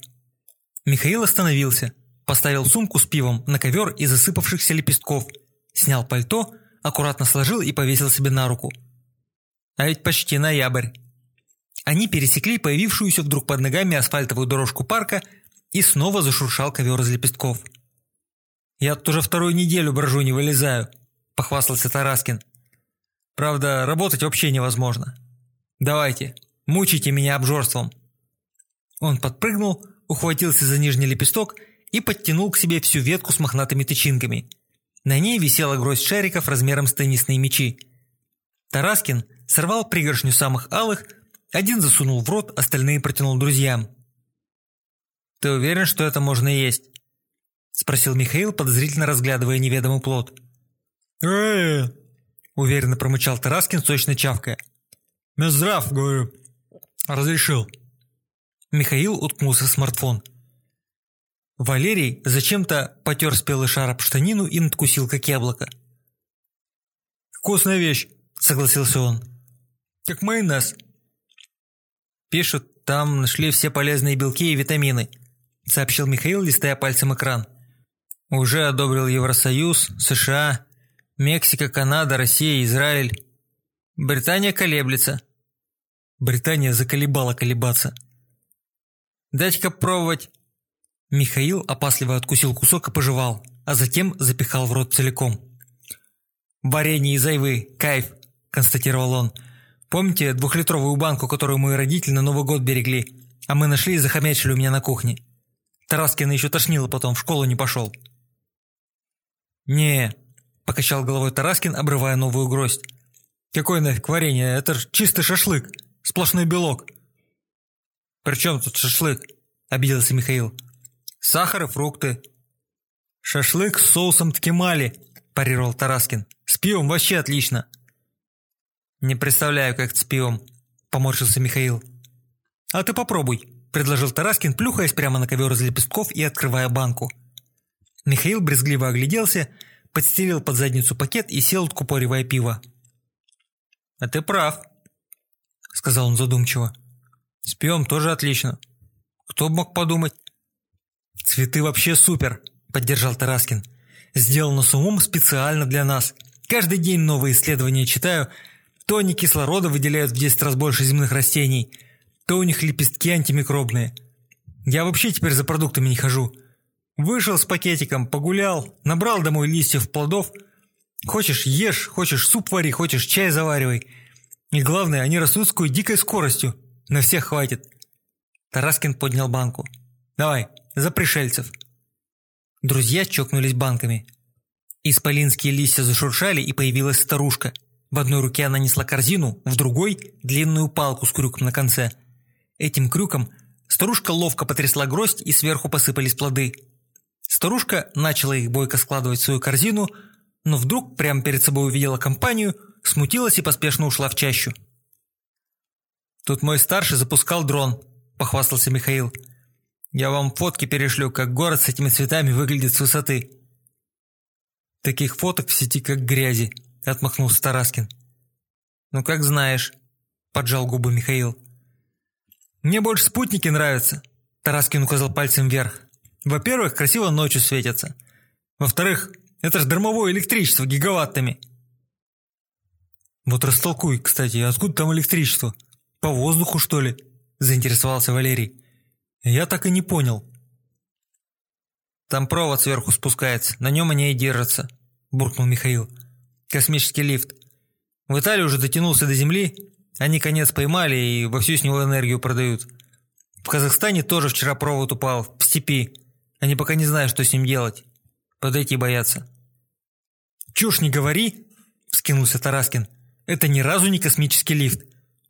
Михаил остановился, поставил сумку с пивом на ковер из засыпавшихся лепестков, снял пальто, аккуратно сложил и повесил себе на руку. «А ведь почти ноябрь!» Они пересекли появившуюся вдруг под ногами асфальтовую дорожку парка и снова зашуршал ковер из лепестков. «Я тут уже вторую неделю брожу, не вылезаю», – похвастался Тараскин. «Правда, работать вообще невозможно. Давайте, мучите меня обжорством». Он подпрыгнул, ухватился за нижний лепесток и подтянул к себе всю ветку с мохнатыми тычинками. На ней висела гроздь шариков размером с теннисные мячи. Тараскин сорвал пригоршню самых алых, один засунул в рот, остальные протянул друзьям. «Ты уверен, что это можно есть?» – спросил Михаил, подозрительно разглядывая неведомый плод. э уверенно промычал Тараскин, сочно чавкая. «Минздрав, говорю, разрешил». Михаил уткнулся в смартфон. Валерий зачем-то потер спелый шар об штанину и надкусил, как яблоко. «Вкусная вещь», – согласился он. «Как майонез». «Пишут, там нашли все полезные белки и витамины», – сообщил Михаил, листая пальцем экран. «Уже одобрил Евросоюз, США, Мексика, Канада, Россия, Израиль. Британия колеблется». Британия заколебала колебаться. «Дать-ка пробовать». Михаил опасливо откусил кусок и пожевал, а затем запихал в рот целиком. «Варенье из айвы, кайф», – констатировал он. Помните двухлитровую банку, которую мои родители на Новый год берегли, а мы нашли и захомячили у меня на кухне? Тараскина еще тошнило потом, в школу не пошел. «Не», – покачал головой Тараскин, обрывая новую гроздь. «Какое нафиг варенье? Это ж чистый шашлык, сплошной белок». «При чем тут шашлык?» – обиделся Михаил. «Сахар и фрукты». «Шашлык с соусом ткемали», – парировал Тараскин. «С пивом вообще отлично». «Не представляю, как с пивом», – поморщился Михаил. «А ты попробуй», – предложил Тараскин, плюхаясь прямо на ковер из лепестков и открывая банку. Михаил брезгливо огляделся, подстелил под задницу пакет и сел, откупоривая пиво. «А ты прав», – сказал он задумчиво. «С тоже отлично. Кто мог подумать?» «Цветы вообще супер», – поддержал Тараскин. «Сделано с умом специально для нас. Каждый день новые исследования читаю – то они кислорода выделяют в 10 раз больше земных растений, то у них лепестки антимикробные. Я вообще теперь за продуктами не хожу. Вышел с пакетиком, погулял, набрал домой листьев, плодов. Хочешь – ешь, хочешь – суп вари, хочешь – чай заваривай. И главное, они растут с какой дикой скоростью. На всех хватит. Тараскин поднял банку. «Давай, за пришельцев». Друзья чокнулись банками. Исполинские листья зашуршали, и появилась старушка – в одной руке она несла корзину, в другой – длинную палку с крюком на конце. Этим крюком старушка ловко потрясла гроздь, и сверху посыпались плоды. Старушка начала их бойко складывать в свою корзину, но вдруг прямо перед собой увидела компанию, смутилась и поспешно ушла в чащу. «Тут мой старший запускал дрон», – похвастался Михаил. «Я вам фотки перешлю, как город с этими цветами выглядит с высоты». «Таких фоток в сети как грязи», – отмахнулся Тараскин. «Ну, как знаешь», – поджал губы Михаил. «Мне больше спутники нравятся», – Тараскин указал пальцем вверх. «Во-первых, красиво ночью светятся. Во-вторых, это же дармовое электричество гигаваттами». «Вот растолкуй, кстати, откуда там электричество? По воздуху, что ли?» – заинтересовался Валерий. «Я так и не понял». «Там провод сверху спускается, на нем они и держатся», – буркнул Михаил. «Космический лифт. В Италии уже дотянулся до Земли, они конец поймали и вовсю с него энергию продают. В Казахстане тоже вчера провод упал, в степи. Они пока не знают, что с ним делать. Подойти боятся». «Чушь не говори!» – вскинулся Тараскин. «Это ни разу не космический лифт.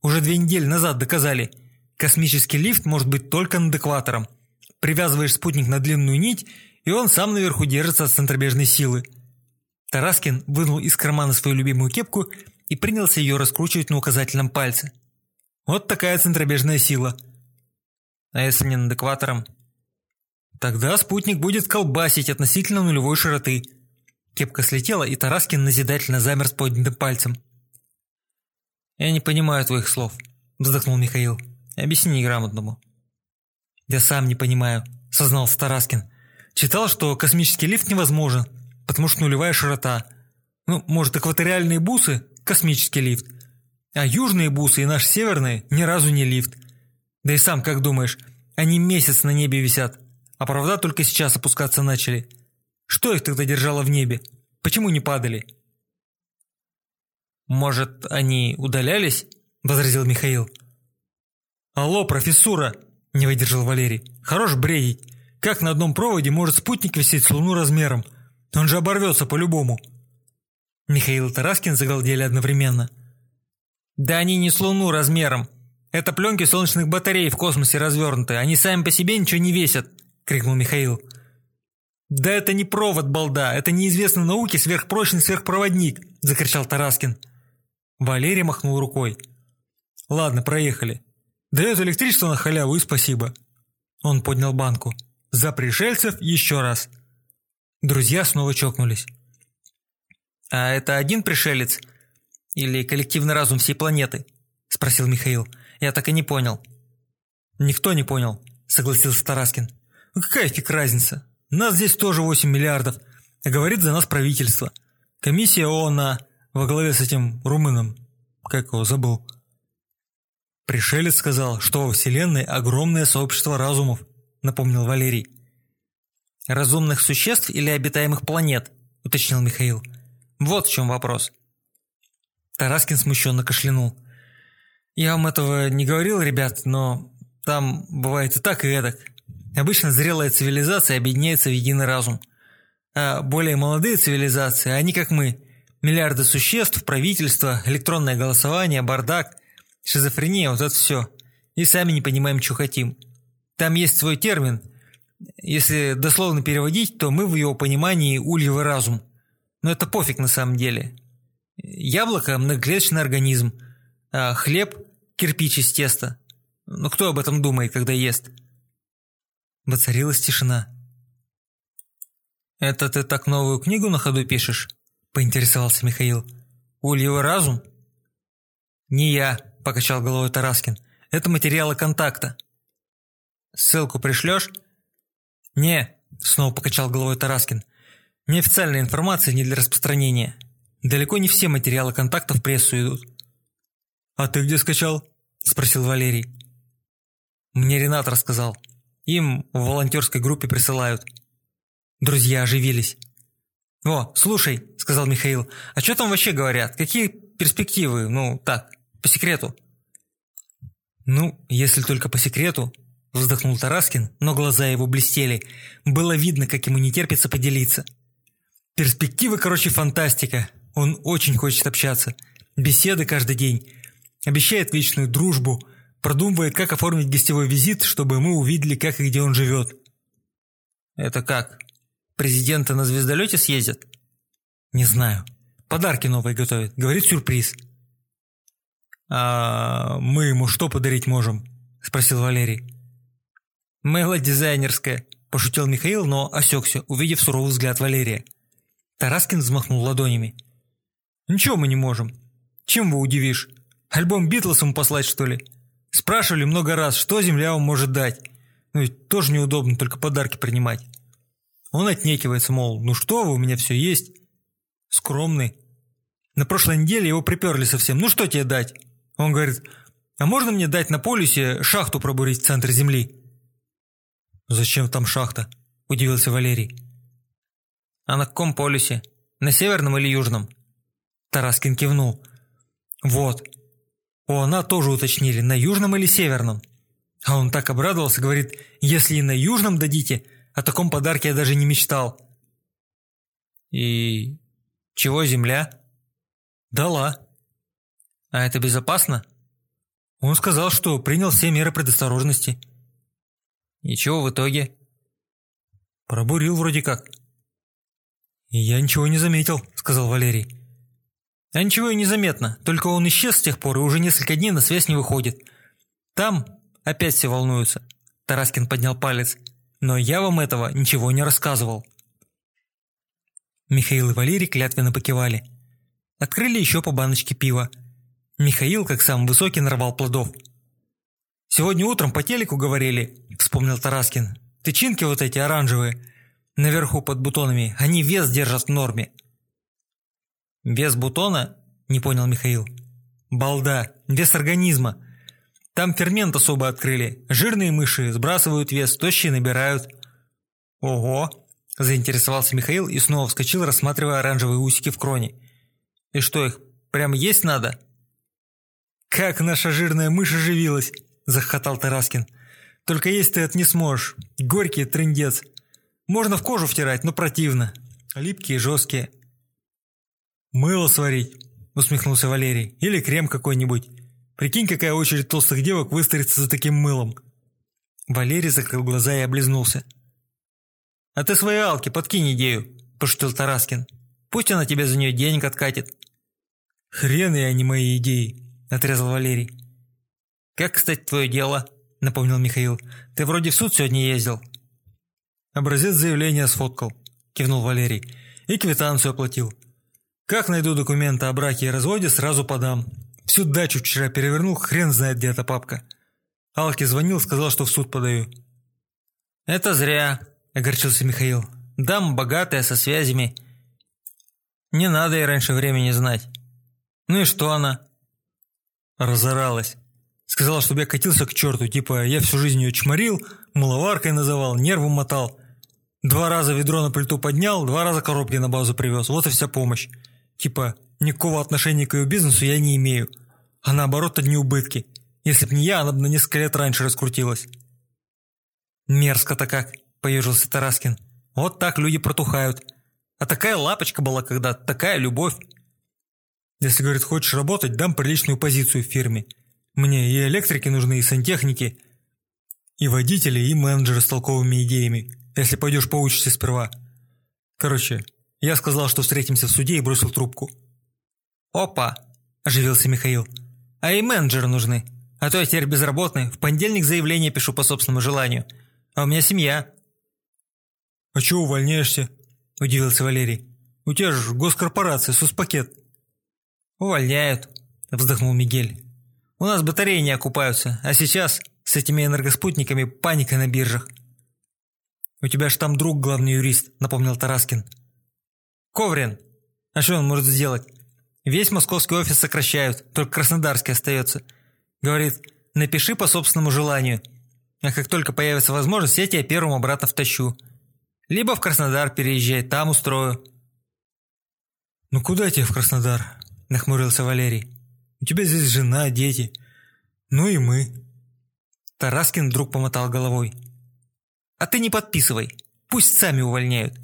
Уже две недели назад доказали. Космический лифт может быть только над экватором. Привязываешь спутник на длинную нить, и он сам наверху держится от центробежной силы». Тараскин вынул из кармана свою любимую кепку и принялся ее раскручивать на указательном пальце. Вот такая центробежная сила. А если не над экватором? Тогда спутник будет колбасить относительно нулевой широты. Кепка слетела, и Тараскин назидательно замер с поднятым пальцем. «Я не понимаю твоих слов», – вздохнул Михаил. «Объясни грамотному». «Я сам не понимаю», – сознался Тараскин. «Читал, что космический лифт невозможен, потому что нулевая широта. Ну, может, экваториальные бусы космический лифт. А южные бусы и наш северные ни разу не лифт. Да и сам как думаешь, они месяц на небе висят, а провода только сейчас опускаться начали. Что их тогда держало в небе? Почему не падали? Может, они удалялись? возразил Михаил. Алло, профессура, не выдержал Валерий. Хорош бредить. Как на одном проводе может спутник висеть с луну размером? Он же оборвется по-любому. Михаил и Тараскин загалдели одновременно. «Да они не с Луну размером. Это пленки солнечных батарей в космосе развернуты. Они сами по себе ничего не весят», – крикнул Михаил. «Да это не провод, балда. Это неизвестный науке сверхпрочный сверхпроводник», – закричал Тараскин. Валерий махнул рукой. «Ладно, проехали. Дает электричество на халяву и спасибо». Он поднял банку. «За пришельцев еще раз». Друзья снова чокнулись. «А это один пришелец? Или коллективный разум всей планеты?» – спросил Михаил. «Я так и не понял». «Никто не понял», – согласился Тараскин. «Ну какая фиг разница? Нас здесь тоже 8 миллиардов, говорит за нас правительство. Комиссия ООН во главе с этим румыном. Как его забыл?» «Пришелец сказал, что во Вселенной огромное сообщество разумов», – напомнил Валерий. «Разумных существ или обитаемых планет?» – уточнил Михаил. Вот в чем вопрос. Тараскин смущенно кашлянул. Я вам этого не говорил, ребят, но там бывает и так, и эдак. Обычно зрелая цивилизация объединяется в единый разум. А более молодые цивилизации, они как мы. Миллиарды существ, правительство, электронное голосование, бардак, шизофрения, вот это все. И сами не понимаем, что хотим. Там есть свой термин. Если дословно переводить, то мы в его понимании ульевый разум – но это пофиг на самом деле. Яблоко – многоклеточный организм, а хлеб – кирпич из теста. Ну кто об этом думает, когда ест? Воцарилась тишина. «Это ты так новую книгу на ходу пишешь?» – поинтересовался Михаил. «Ульевый разум?» «Не я», – покачал головой Тараскин. «Это материалы контакта». «Ссылку пришлешь?» «Не», – снова покачал головой Тараскин. Неофициальная информация не для распространения. Далеко не все материалы контакта в прессу идут. «А ты где скачал?» – спросил Валерий. Мне Ренат рассказал. Им в волонтерской группе присылают. Друзья оживились. «О, слушай», – сказал Михаил, – «а что там вообще говорят? Какие перспективы? Ну, так, по секрету». «Ну, если только по секрету», – вздохнул Тараскин, но глаза его блестели. Было видно, как ему не терпится поделиться. Перспективы, короче, фантастика. Он очень хочет общаться. Беседы каждый день. Обещает вечную дружбу. Продумывает, как оформить гостевой визит, чтобы мы увидели, как и где он живет. Это как? Президенты на звездолете съездят? Не знаю. Подарки новые готовит. Говорит, сюрприз. «А мы ему что подарить можем?» – спросил Валерий. «Мэла дизайнерская», – пошутил Михаил, но осекся, увидев суровый взгляд Валерия. Тараскин взмахнул ладонями. «Ничего мы не можем. Чем вы удивишь? Альбом Битлз ему послать, что ли? Спрашивали много раз, что Земля вам может дать. Ну ведь тоже неудобно только подарки принимать. Он отнекивается, мол, ну что вы, у меня все есть. Скромный. На прошлой неделе его приперли совсем. Ну что тебе дать? Он говорит, а можно мне дать на полюсе шахту пробурить в центр Земли? Зачем там шахта? Удивился Валерий. А на каком полюсе? На северном или южном? Тараскин кивнул. Вот. У она тоже уточнили, на южном или северном. А он так обрадовался, говорит, если и на южном дадите, о таком подарке я даже не мечтал. И чего земля? Дала. А это безопасно? Он сказал, что принял все меры предосторожности. И чего в итоге? Пробурил вроде как. Я ничего не заметил, сказал Валерий. А ничего и не заметно, только он исчез с тех пор и уже несколько дней на связь не выходит. Там опять все волнуются. Тараскин поднял палец. Но я вам этого ничего не рассказывал. Михаил и Валерий клятвенно покивали. Открыли еще по баночке пива. Михаил, как сам высокий, нарвал плодов. «Сегодня утром по телеку говорили», – вспомнил Тараскин. «Тычинки вот эти оранжевые, наверху под бутонами, они вес держат в норме». «Вес бутона?» – не понял Михаил. «Балда, вес организма. Там фермент особо открыли. Жирные мыши сбрасывают вес, тощие набирают». «Ого!» – заинтересовался Михаил и снова вскочил, рассматривая оранжевые усики в кроне. «И что их, прям есть надо?» «Как наша жирная мышь оживилась!» – захохотал Тараскин. «Только есть ты это не сможешь. Горький трындец. Можно в кожу втирать, но противно. Липкие, жесткие». «Мыло сварить», – усмехнулся Валерий. «Или крем какой-нибудь. Прикинь, какая очередь толстых девок выстроится за таким мылом». Валерий закрыл глаза и облизнулся. «А ты своей Алке подкинь идею», – пошутил Тараскин. «Пусть она тебе за нее денег откатит». «Хрен я, а не мои идеи», – отрезал Валерий. «Как, кстати, твое дело?» – напомнил Михаил. «Ты вроде в суд сегодня ездил». «Образец заявления сфоткал», – кивнул Валерий. «И квитанцию оплатил. Как найду документы о браке и разводе, сразу подам. Всю дачу вчера перевернул, хрен знает, где эта папка. Алке звонил, сказал, что в суд подаю». «Это зря», – огорчился Михаил. «Дама богатая, со связями. Не надо ей раньше времени знать». «Ну и что она?» Разоралась. Сказала, чтобы я катился к черту, типа я всю жизнь ее чморил, маловаркой называл, нервы мотал. Два раза ведро на плиту поднял, два раза коробки на базу привез, вот и вся помощь. Типа, никакого отношения к ее бизнесу я не имею, а наоборот одни убытки. Если б не я, она бы на несколько лет раньше раскрутилась. «Мерзко-то как», – поежился Тараскин. «Вот так люди протухают. А такая лапочка была когда такая любовь». Если, говорит, хочешь работать, дам приличную позицию в фирме. Мне и электрики нужны, и сантехники, и водители, и менеджеры с толковыми идеями, если пойдешь поучишься сперва. Короче, я сказал, что встретимся в суде и бросил трубку. «Опа!» – оживился Михаил. «А и менеджеры нужны. А то я теперь безработный, в понедельник заявление пишу по собственному желанию. А у меня семья». «А чего увольняешься?» – удивился Валерий. «У тебя же госкорпорация, суспакет». «Увольняют», – вздохнул Мигель. «У нас батареи не окупаются, а сейчас с этими энергоспутниками паника на биржах». «У тебя же там друг главный юрист», – напомнил Тараскин. «Коврин. А что он может сделать? Весь московский офис сокращают, только Краснодарский остается. Говорит, напиши по собственному желанию. А как только появится возможность, я тебя первым обратно втащу. Либо в Краснодар переезжай, там устрою». «Ну куда тебе в Краснодар?» – нахмурился Валерий. «У тебя здесь жена, дети. Ну и мы». Тараскин вдруг помотал головой. «А ты не подписывай. Пусть сами увольняют.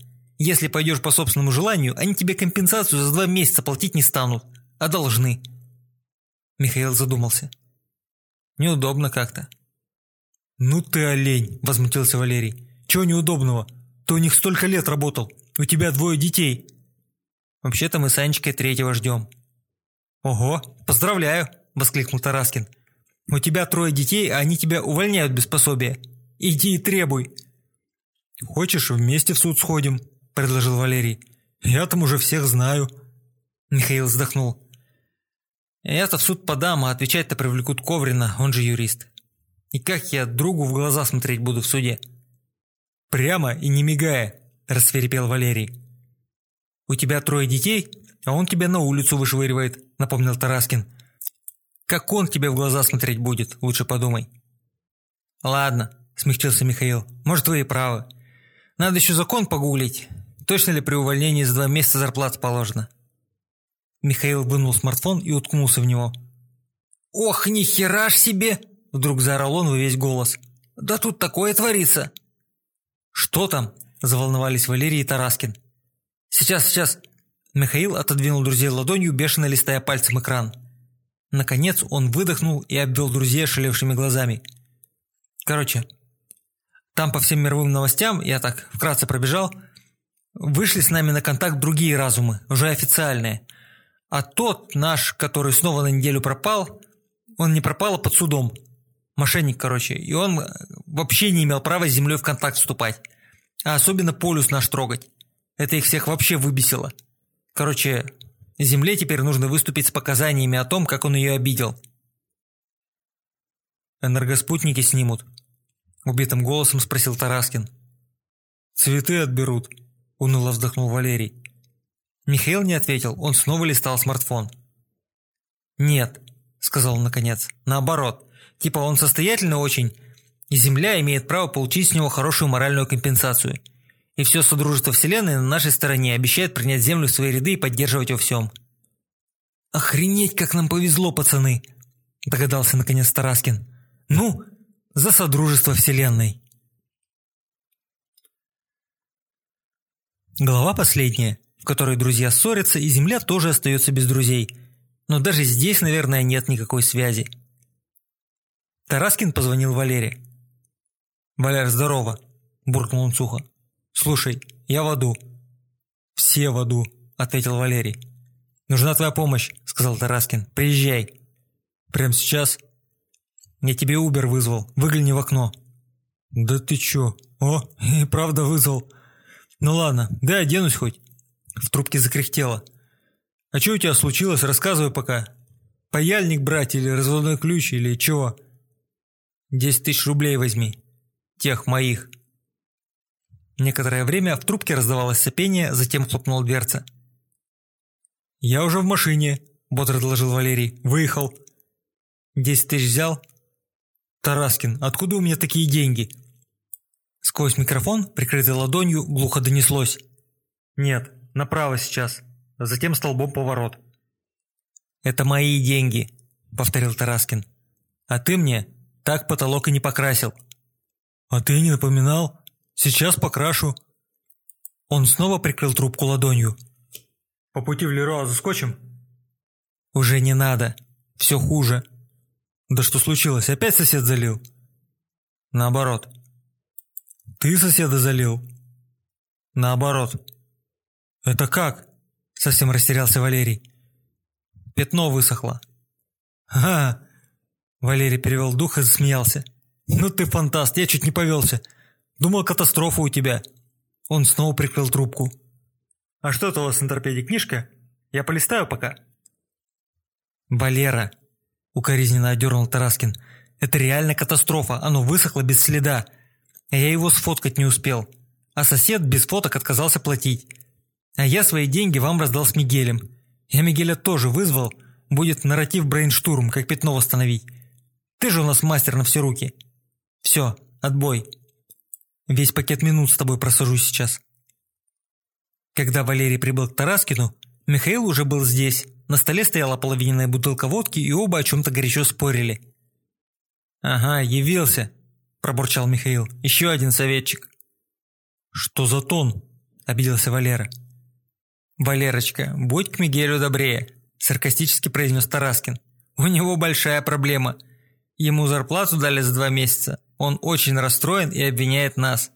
Если пойдешь по собственному желанию, они тебе компенсацию за два месяца платить не станут, а должны». Михаил задумался. Неудобно как-то». «Ну ты олень!» – возмутился Валерий. «Чего неудобного? Ты у них столько лет работал. У тебя двое детей». «Вообще-то мы с Анечкой третьего ждем». «Ого, поздравляю!» – воскликнул Тараскин. «У тебя трое детей, а они тебя увольняют без пособия. Иди и требуй». «Хочешь, вместе в суд сходим?» – предложил Валерий. «Я там уже всех знаю». Михаил вздохнул. «Я-то в суд подам, а отвечать-то привлекут Коврина, он же юрист. И как я другу в глаза смотреть буду в суде?» «Прямо и не мигая», – рассверепел Валерий. «У тебя трое детей, а он тебя на улицу вышвыривает», – напомнил Тараскин. «Как он тебе в глаза смотреть будет, лучше подумай». «Ладно», – смягчился Михаил, – «может, вы и правы. Надо еще закон погуглить. Точно ли при увольнении за два месяца зарплата положена?» Михаил вынул смартфон и уткнулся в него. «Ох, ни хера ж себе!» – вдруг заорал он во весь голос. «Да тут такое творится!» «Что там?» – заволновались Валерий и Тараскин. «Сейчас, сейчас!» Михаил отодвинул друзей ладонью, бешено листая пальцем экран. Наконец он выдохнул и обвел друзей шалевшими глазами. «Короче, там по всем мировым новостям, я так вкратце пробежал, вышли с нами на контакт другие разумы, уже официальные. А тот наш, который снова на неделю пропал, он не пропал, а под судом. Мошенник, короче. И он вообще не имел права с землей в контакт вступать. А особенно полюс наш трогать. Это их всех вообще выбесило. Короче, земле теперь нужно выступить с показаниями о том, как он ее обидел. «Энергоспутники снимут?» Убитым голосом спросил Тараскин. «Цветы отберут», – уныло вздохнул Валерий. Михаил не ответил, он снова листал смартфон. «Нет», – сказал он наконец, – «наоборот. Типа он состоятельный очень, и Земля имеет право получить с него хорошую моральную компенсацию. И все Содружество Вселенной на нашей стороне обещает принять Землю в свои ряды и поддерживать во всем». «Охренеть, как нам повезло, пацаны!» – догадался наконец Тараскин. «Ну, за Содружество Вселенной!» Глава последняя, в которой друзья ссорятся, и Земля тоже остается без друзей. Но даже здесь, наверное, нет никакой связи. Тараскин позвонил Валере. «Валер, здорово!» – буркнул он сухо. «Слушай, я в аду». «Все в аду», – ответил Валерий. «Нужна твоя помощь», – сказал Тараскин. «Приезжай». «Прямо сейчас?» «Я тебе Убер вызвал. Выгляни в окно». «Да ты чё? О, и правда вызвал. Ну ладно, дай оденусь хоть». В трубке закряхтело. «А что у тебя случилось? Рассказывай пока. Паяльник брать или разводной ключ или чего?» «Десять тысяч рублей возьми. Тех моих». Некоторое время в трубке раздавалось сопение, затем хлопнула дверца. «Я уже в машине», – бодро доложил Валерий. «Выехал». «Десять тысяч взял?» «Тараскин, откуда у меня такие деньги?» Сквозь микрофон, прикрытый ладонью, глухо донеслось. «Нет, направо сейчас. Затем столбом поворот». «Это мои деньги», – повторил Тараскин. «А ты мне так потолок и не покрасил». «А ты не напоминал?» Сейчас покрашу». Он снова прикрыл трубку ладонью. «По пути в Леруа заскочим?» «Уже не надо. Все хуже». «Да что случилось? Опять сосед залил?» «Наоборот». «Ты соседа залил?» «Наоборот». «Это как?» – совсем растерялся Валерий. «Пятно высохло». «Ага!» – Валерий перевел дух и засмеялся. «Ну ты фантаст, я чуть не повелся. Думал, катастрофа у тебя». Он снова прикрыл трубку. «А что это у вас на торпеде, книжка? Я полистаю пока». «Валера», – укоризненно одернул Тараскин, – «это реально катастрофа, оно высохло без следа. А я его сфоткать не успел. А сосед без фоток отказался платить. А я свои деньги вам раздал с Мигелем. Я Мигеля тоже вызвал, будет нарратив брейнштурм, как пятно восстановить. Ты же у нас мастер на все руки. Все, отбой». Весь пакет минут с тобой просажу сейчас». Когда Валерий прибыл к Тараскину, Михаил уже был здесь. На столе стояла половинная бутылка водки, и оба о чем-то горячо спорили. «Ага, явился», – пробурчал Михаил. «Еще один советчик». «Что за тон?» – обиделся Валера. «Валерочка, будь к Мигелю добрее», – саркастически произнес Тараскин. «У него большая проблема. Ему зарплату дали за два месяца. Он очень расстроен и обвиняет нас».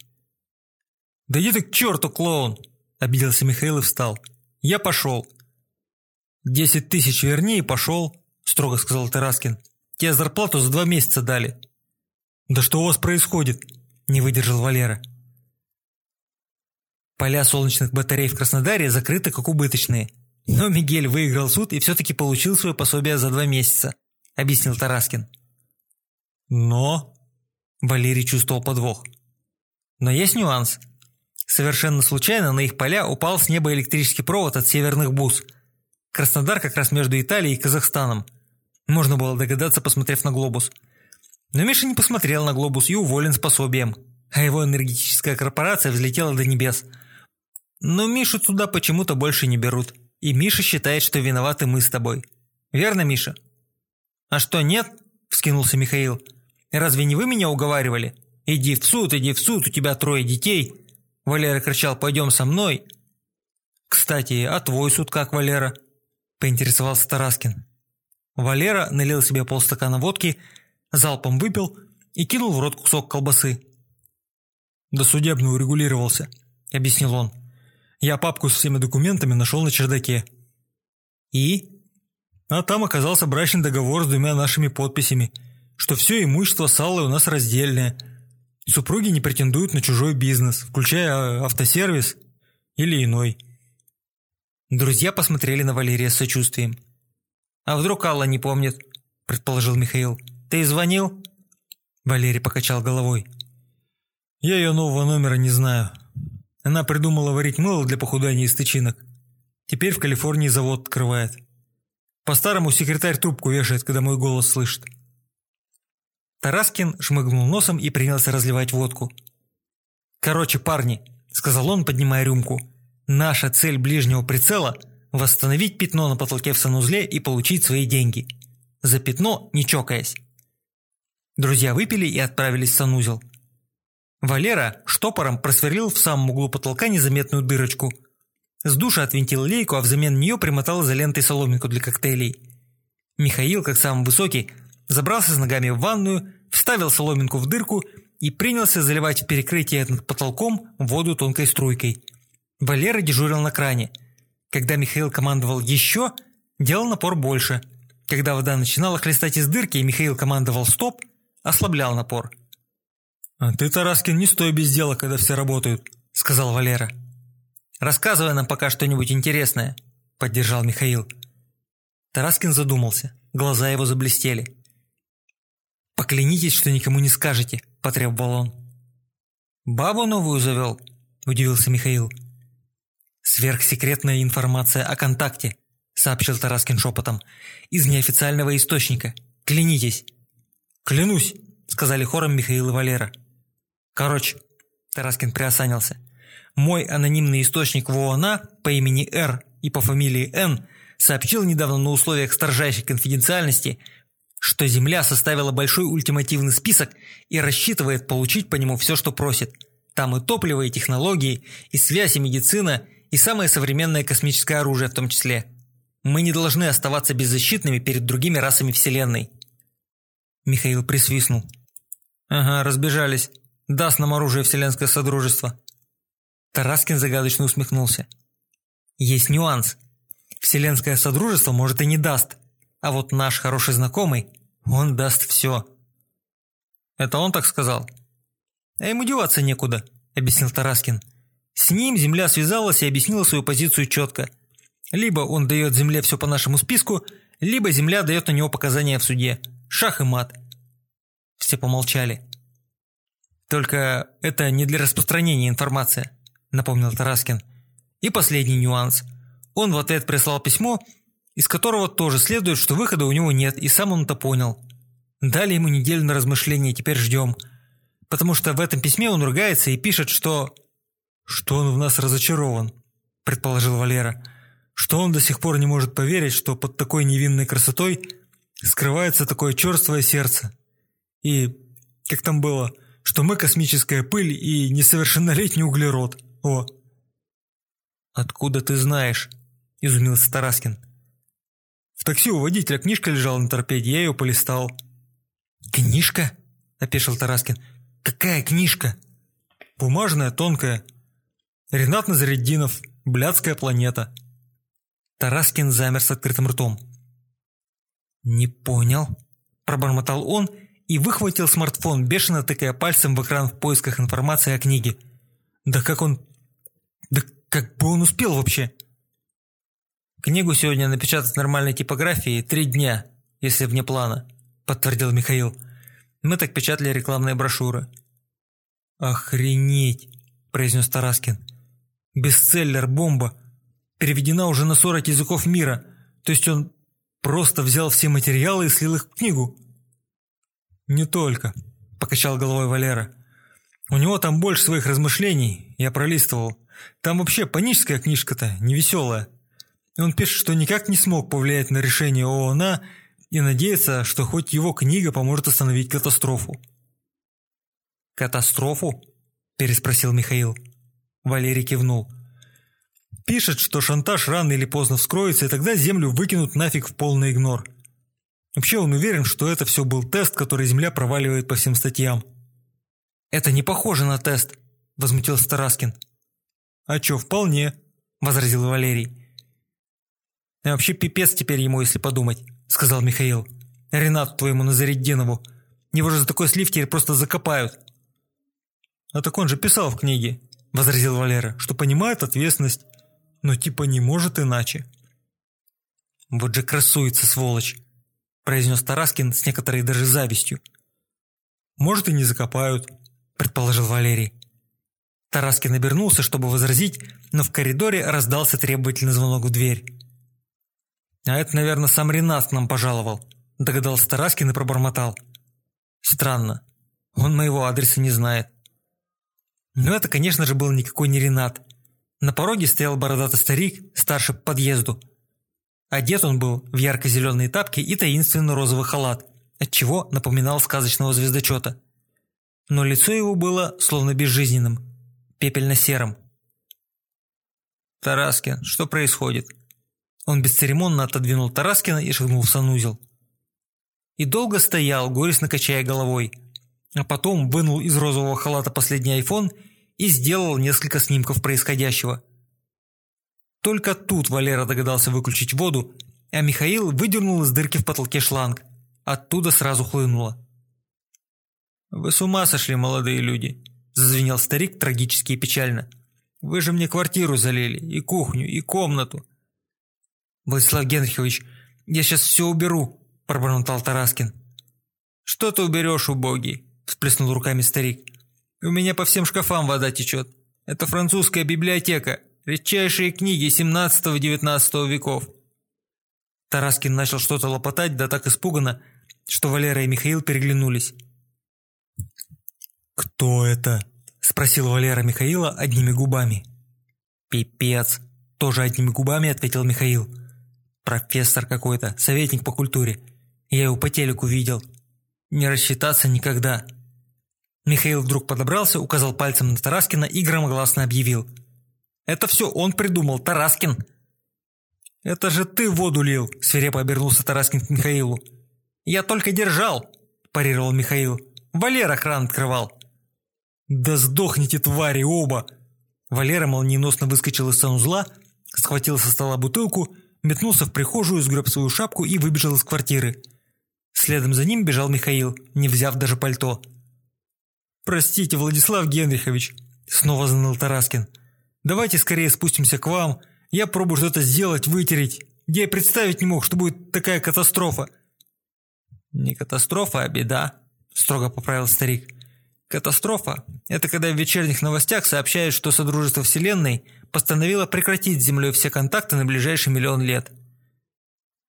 «Да иди ты к черту, клоун!» – обиделся Михаил и встал. «Я пошел». «Десять тысяч верни и пошел», – строго сказал Тараскин. «Тебе зарплату за два месяца дали». «Да что у вас происходит?» – не выдержал Валера. Поля солнечных батарей в Краснодаре закрыты как убыточные. Но Мигель выиграл суд и все-таки получил свое пособие за два месяца, объяснил Тараскин. Но... Валерий чувствовал подвох. Но есть нюанс. Совершенно случайно на их поля упал с неба электрический провод от северных бус. Краснодар как раз между Италией и Казахстаном. Можно было догадаться, посмотрев на глобус. Но Миша не посмотрел на глобус и уволен с пособием. А его энергетическая корпорация взлетела до небес. Но Мишу туда почему-то больше не берут. И Миша считает, что виноваты мы с тобой. Верно, Миша? А что, нет? Вскинулся Михаил. Разве не вы меня уговаривали? Иди в суд, иди в суд, у тебя трое детей. Валера кричал, пойдем со мной. Кстати, а твой суд как, Валера? Поинтересовался Тараскин. Валера налил себе полстакана водки, залпом выпил и кинул в рот кусок колбасы. «До судебно урегулировался», – объяснил он. «Я папку с всеми документами нашел на чердаке». «И?» А там оказался брачный договор с двумя нашими подписями, что все имущество с у нас раздельное. Супруги не претендуют на чужой бизнес, включая а, автосервис или иной. Друзья посмотрели на Валерия с сочувствием. «А вдруг Алла не помнит?» – предположил Михаил. «Ты звонил?» Валерий покачал головой. «Я ее нового номера не знаю. Она придумала варить мыло для похудания из тычинок. Теперь в Калифорнии завод открывает. По-старому секретарь трубку вешает, когда мой голос слышит». Тараскин шмыгнул носом и принялся разливать водку. «Короче, парни», – сказал он, поднимая рюмку, – «наша цель ближнего прицела – восстановить пятно на потолке в санузле и получить свои деньги. За пятно не чокаясь. Друзья выпили и отправились в санузел. Валера штопором просверлил в самом углу потолка незаметную дырочку. С душа отвинтил лейку, а взамен нее примотал изолентой соломинку для коктейлей. Михаил, как самый высокий, забрался с ногами в ванную, вставил соломинку в дырку и принялся заливать в перекрытие над потолком воду тонкой струйкой. Валера дежурил на кране – когда Михаил командовал «еще», делал напор больше. Когда вода начинала хлестать из дырки, и Михаил командовал «стоп», ослаблял напор. «А ты, Тараскин, не стой без дела, когда все работают», – сказал Валера. «Рассказывай нам пока что-нибудь интересное», – поддержал Михаил. Тараскин задумался, глаза его заблестели. «Поклянитесь, что никому не скажете», – потребовал он. «Бабу новую завел?» – удивился Михаил. «Сверхсекретная информация о контакте», – сообщил Тараскин шепотом. «Из неофициального источника. Клянитесь». «Клянусь», – сказали хором Михаил и Валера. «Короче», – Тараскин приосанился, – «мой анонимный источник в ООНа по имени Р и по фамилии Н сообщил недавно на условиях строжайшей конфиденциальности, что Земля составила большой ультимативный список и рассчитывает получить по нему все, что просит. Там и топливо, и технологии, и связь, и медицина – и самое современное космическое оружие в том числе. Мы не должны оставаться беззащитными перед другими расами Вселенной. Михаил присвистнул. Ага, разбежались. Даст нам оружие Вселенское Содружество. Тараскин загадочно усмехнулся. Есть нюанс. Вселенское Содружество может и не даст. А вот наш хороший знакомый, он даст все. Это он так сказал? А ему деваться некуда, объяснил Тараскин. С ним Земля связалась и объяснила свою позицию четко. Либо он дает Земле все по нашему списку, либо Земля дает на него показания в суде. Шах и мат. Все помолчали. «Только это не для распространения информации», – напомнил Тараскин. И последний нюанс. Он в ответ прислал письмо, из которого тоже следует, что выхода у него нет, и сам он это понял. Дали ему неделю на размышление, теперь ждем. Потому что в этом письме он ругается и пишет, что «Что он в нас разочарован», – предположил Валера. «Что он до сих пор не может поверить, что под такой невинной красотой скрывается такое черствое сердце. И, как там было, что мы космическая пыль и несовершеннолетний углерод. О!» «Откуда ты знаешь?» – изумился Тараскин. «В такси у водителя книжка лежала на торпеде, я ее полистал». «Книжка?» – опешил Тараскин. «Какая книжка?» «Бумажная, тонкая. Ренат Назареддинов. Блядская планета». Тараскин замер с открытым ртом. «Не понял», – пробормотал он и выхватил смартфон, бешено тыкая пальцем в экран в поисках информации о книге. «Да как он... Да как бы он успел вообще?» «Книгу сегодня напечатать в нормальной типографии три дня, если вне плана», – подтвердил Михаил. «Мы так печатали рекламные брошюры». «Охренеть!» – произнес Тараскин. «Бестселлер, бомба! Переведена уже на 40 языков мира, то есть он просто взял все материалы и слил их в книгу». «Не только», – покачал головой Валера. «У него там больше своих размышлений, я пролистывал. Там вообще паническая книжка-то, невеселая. И он пишет, что никак не смог повлиять на решение ООНа и надеется, что хоть его книга поможет остановить катастрофу. «Катастрофу?» – переспросил Михаил. Валерий кивнул. «Пишет, что шантаж рано или поздно вскроется, и тогда Землю выкинут нафиг в полный игнор. Вообще он уверен, что это все был тест, который Земля проваливает по всем статьям». «Это не похоже на тест», – возмутился Тараскин. «А чё, вполне», – возразил Валерий. «А вообще пипец теперь ему, если подумать», – сказал Михаил. «Ренату твоему Назаретдинову. Его же за такой слив теперь просто закопают». «А так он же писал в книге», – возразил Валера, – «что понимает ответственность, но типа не может иначе». «Вот же красуется, сволочь», – произнес Тараскин с некоторой даже завистью. «Может и не закопают», – предположил Валерий. Тараскин обернулся, чтобы возразить, но в коридоре раздался требовательный звонок в дверь. «А это, наверное, сам Ренат нам пожаловал», – догадался Тараскин и пробормотал. «Странно. Он моего адреса не знает». Но это, конечно же, был никакой не Ренат. На пороге стоял бородатый старик, старше по подъезду. Одет он был в ярко-зеленые тапки и таинственный розовый халат, отчего напоминал сказочного звездочета. Но лицо его было словно безжизненным, пепельно-серым. «Тараскин, что происходит?» Он бесцеремонно отодвинул Тараскина и шагнул в санузел. И долго стоял, горестно качая головой. А потом вынул из розового халата последний айфон и сделал несколько снимков происходящего. Только тут Валера догадался выключить воду, а Михаил выдернул из дырки в потолке шланг. Оттуда сразу хлынуло. «Вы с ума сошли, молодые люди!» – зазвенел старик трагически и печально. «Вы же мне квартиру залили, и кухню, и комнату. «Владислав Генрихович, я сейчас все уберу», – пробормотал Тараскин. «Что ты уберешь, убогий?» – всплеснул руками старик. «У меня по всем шкафам вода течет. Это французская библиотека, редчайшие книги 17-19 веков». Тараскин начал что-то лопотать, да так испуганно, что Валера и Михаил переглянулись. «Кто это?» – спросил Валера Михаила одними губами. «Пипец!» – тоже одними губами ответил Михаил. Профессор какой-то, советник по культуре. Я его по телеку видел. Не рассчитаться никогда. Михаил вдруг подобрался, указал пальцем на Тараскина и громогласно объявил. «Это все он придумал, Тараскин!» «Это же ты воду лил!» – свирепо обернулся Тараскин к Михаилу. «Я только держал!» – парировал Михаил. «Валера кран открывал!» «Да сдохните, твари, оба!» Валера молниеносно выскочил из санузла, схватил со стола бутылку – метнулся в прихожую, сгреб свою шапку и выбежал из квартиры. Следом за ним бежал Михаил, не взяв даже пальто. «Простите, Владислав Генрихович», – снова заныл Тараскин. «Давайте скорее спустимся к вам. Я пробую что-то сделать, вытереть. Я представить не мог, что будет такая катастрофа». «Не катастрофа, а беда», – строго поправил старик. Катастрофа – это когда в вечерних новостях сообщают, что Содружество Вселенной постановило прекратить с Землей все контакты на ближайший миллион лет.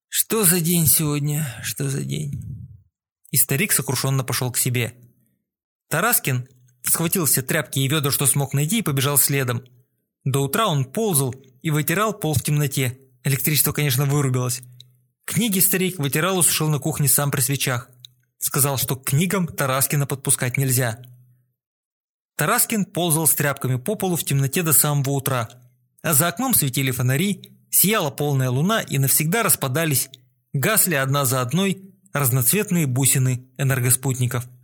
Что за день сегодня? Что за день? И старик сокрушенно пошел к себе. Тараскин схватил все тряпки и ведра, что смог найти, и побежал следом. До утра он ползал и вытирал пол в темноте. Электричество, конечно, вырубилось. Книги старик вытирал и сушил на кухне сам при свечах. Сказал, что к книгам Тараскина подпускать нельзя. Тараскин ползал с тряпками по полу в темноте до самого утра, а за окном светили фонари, сияла полная луна и навсегда распадались, гасли одна за одной разноцветные бусины энергоспутников –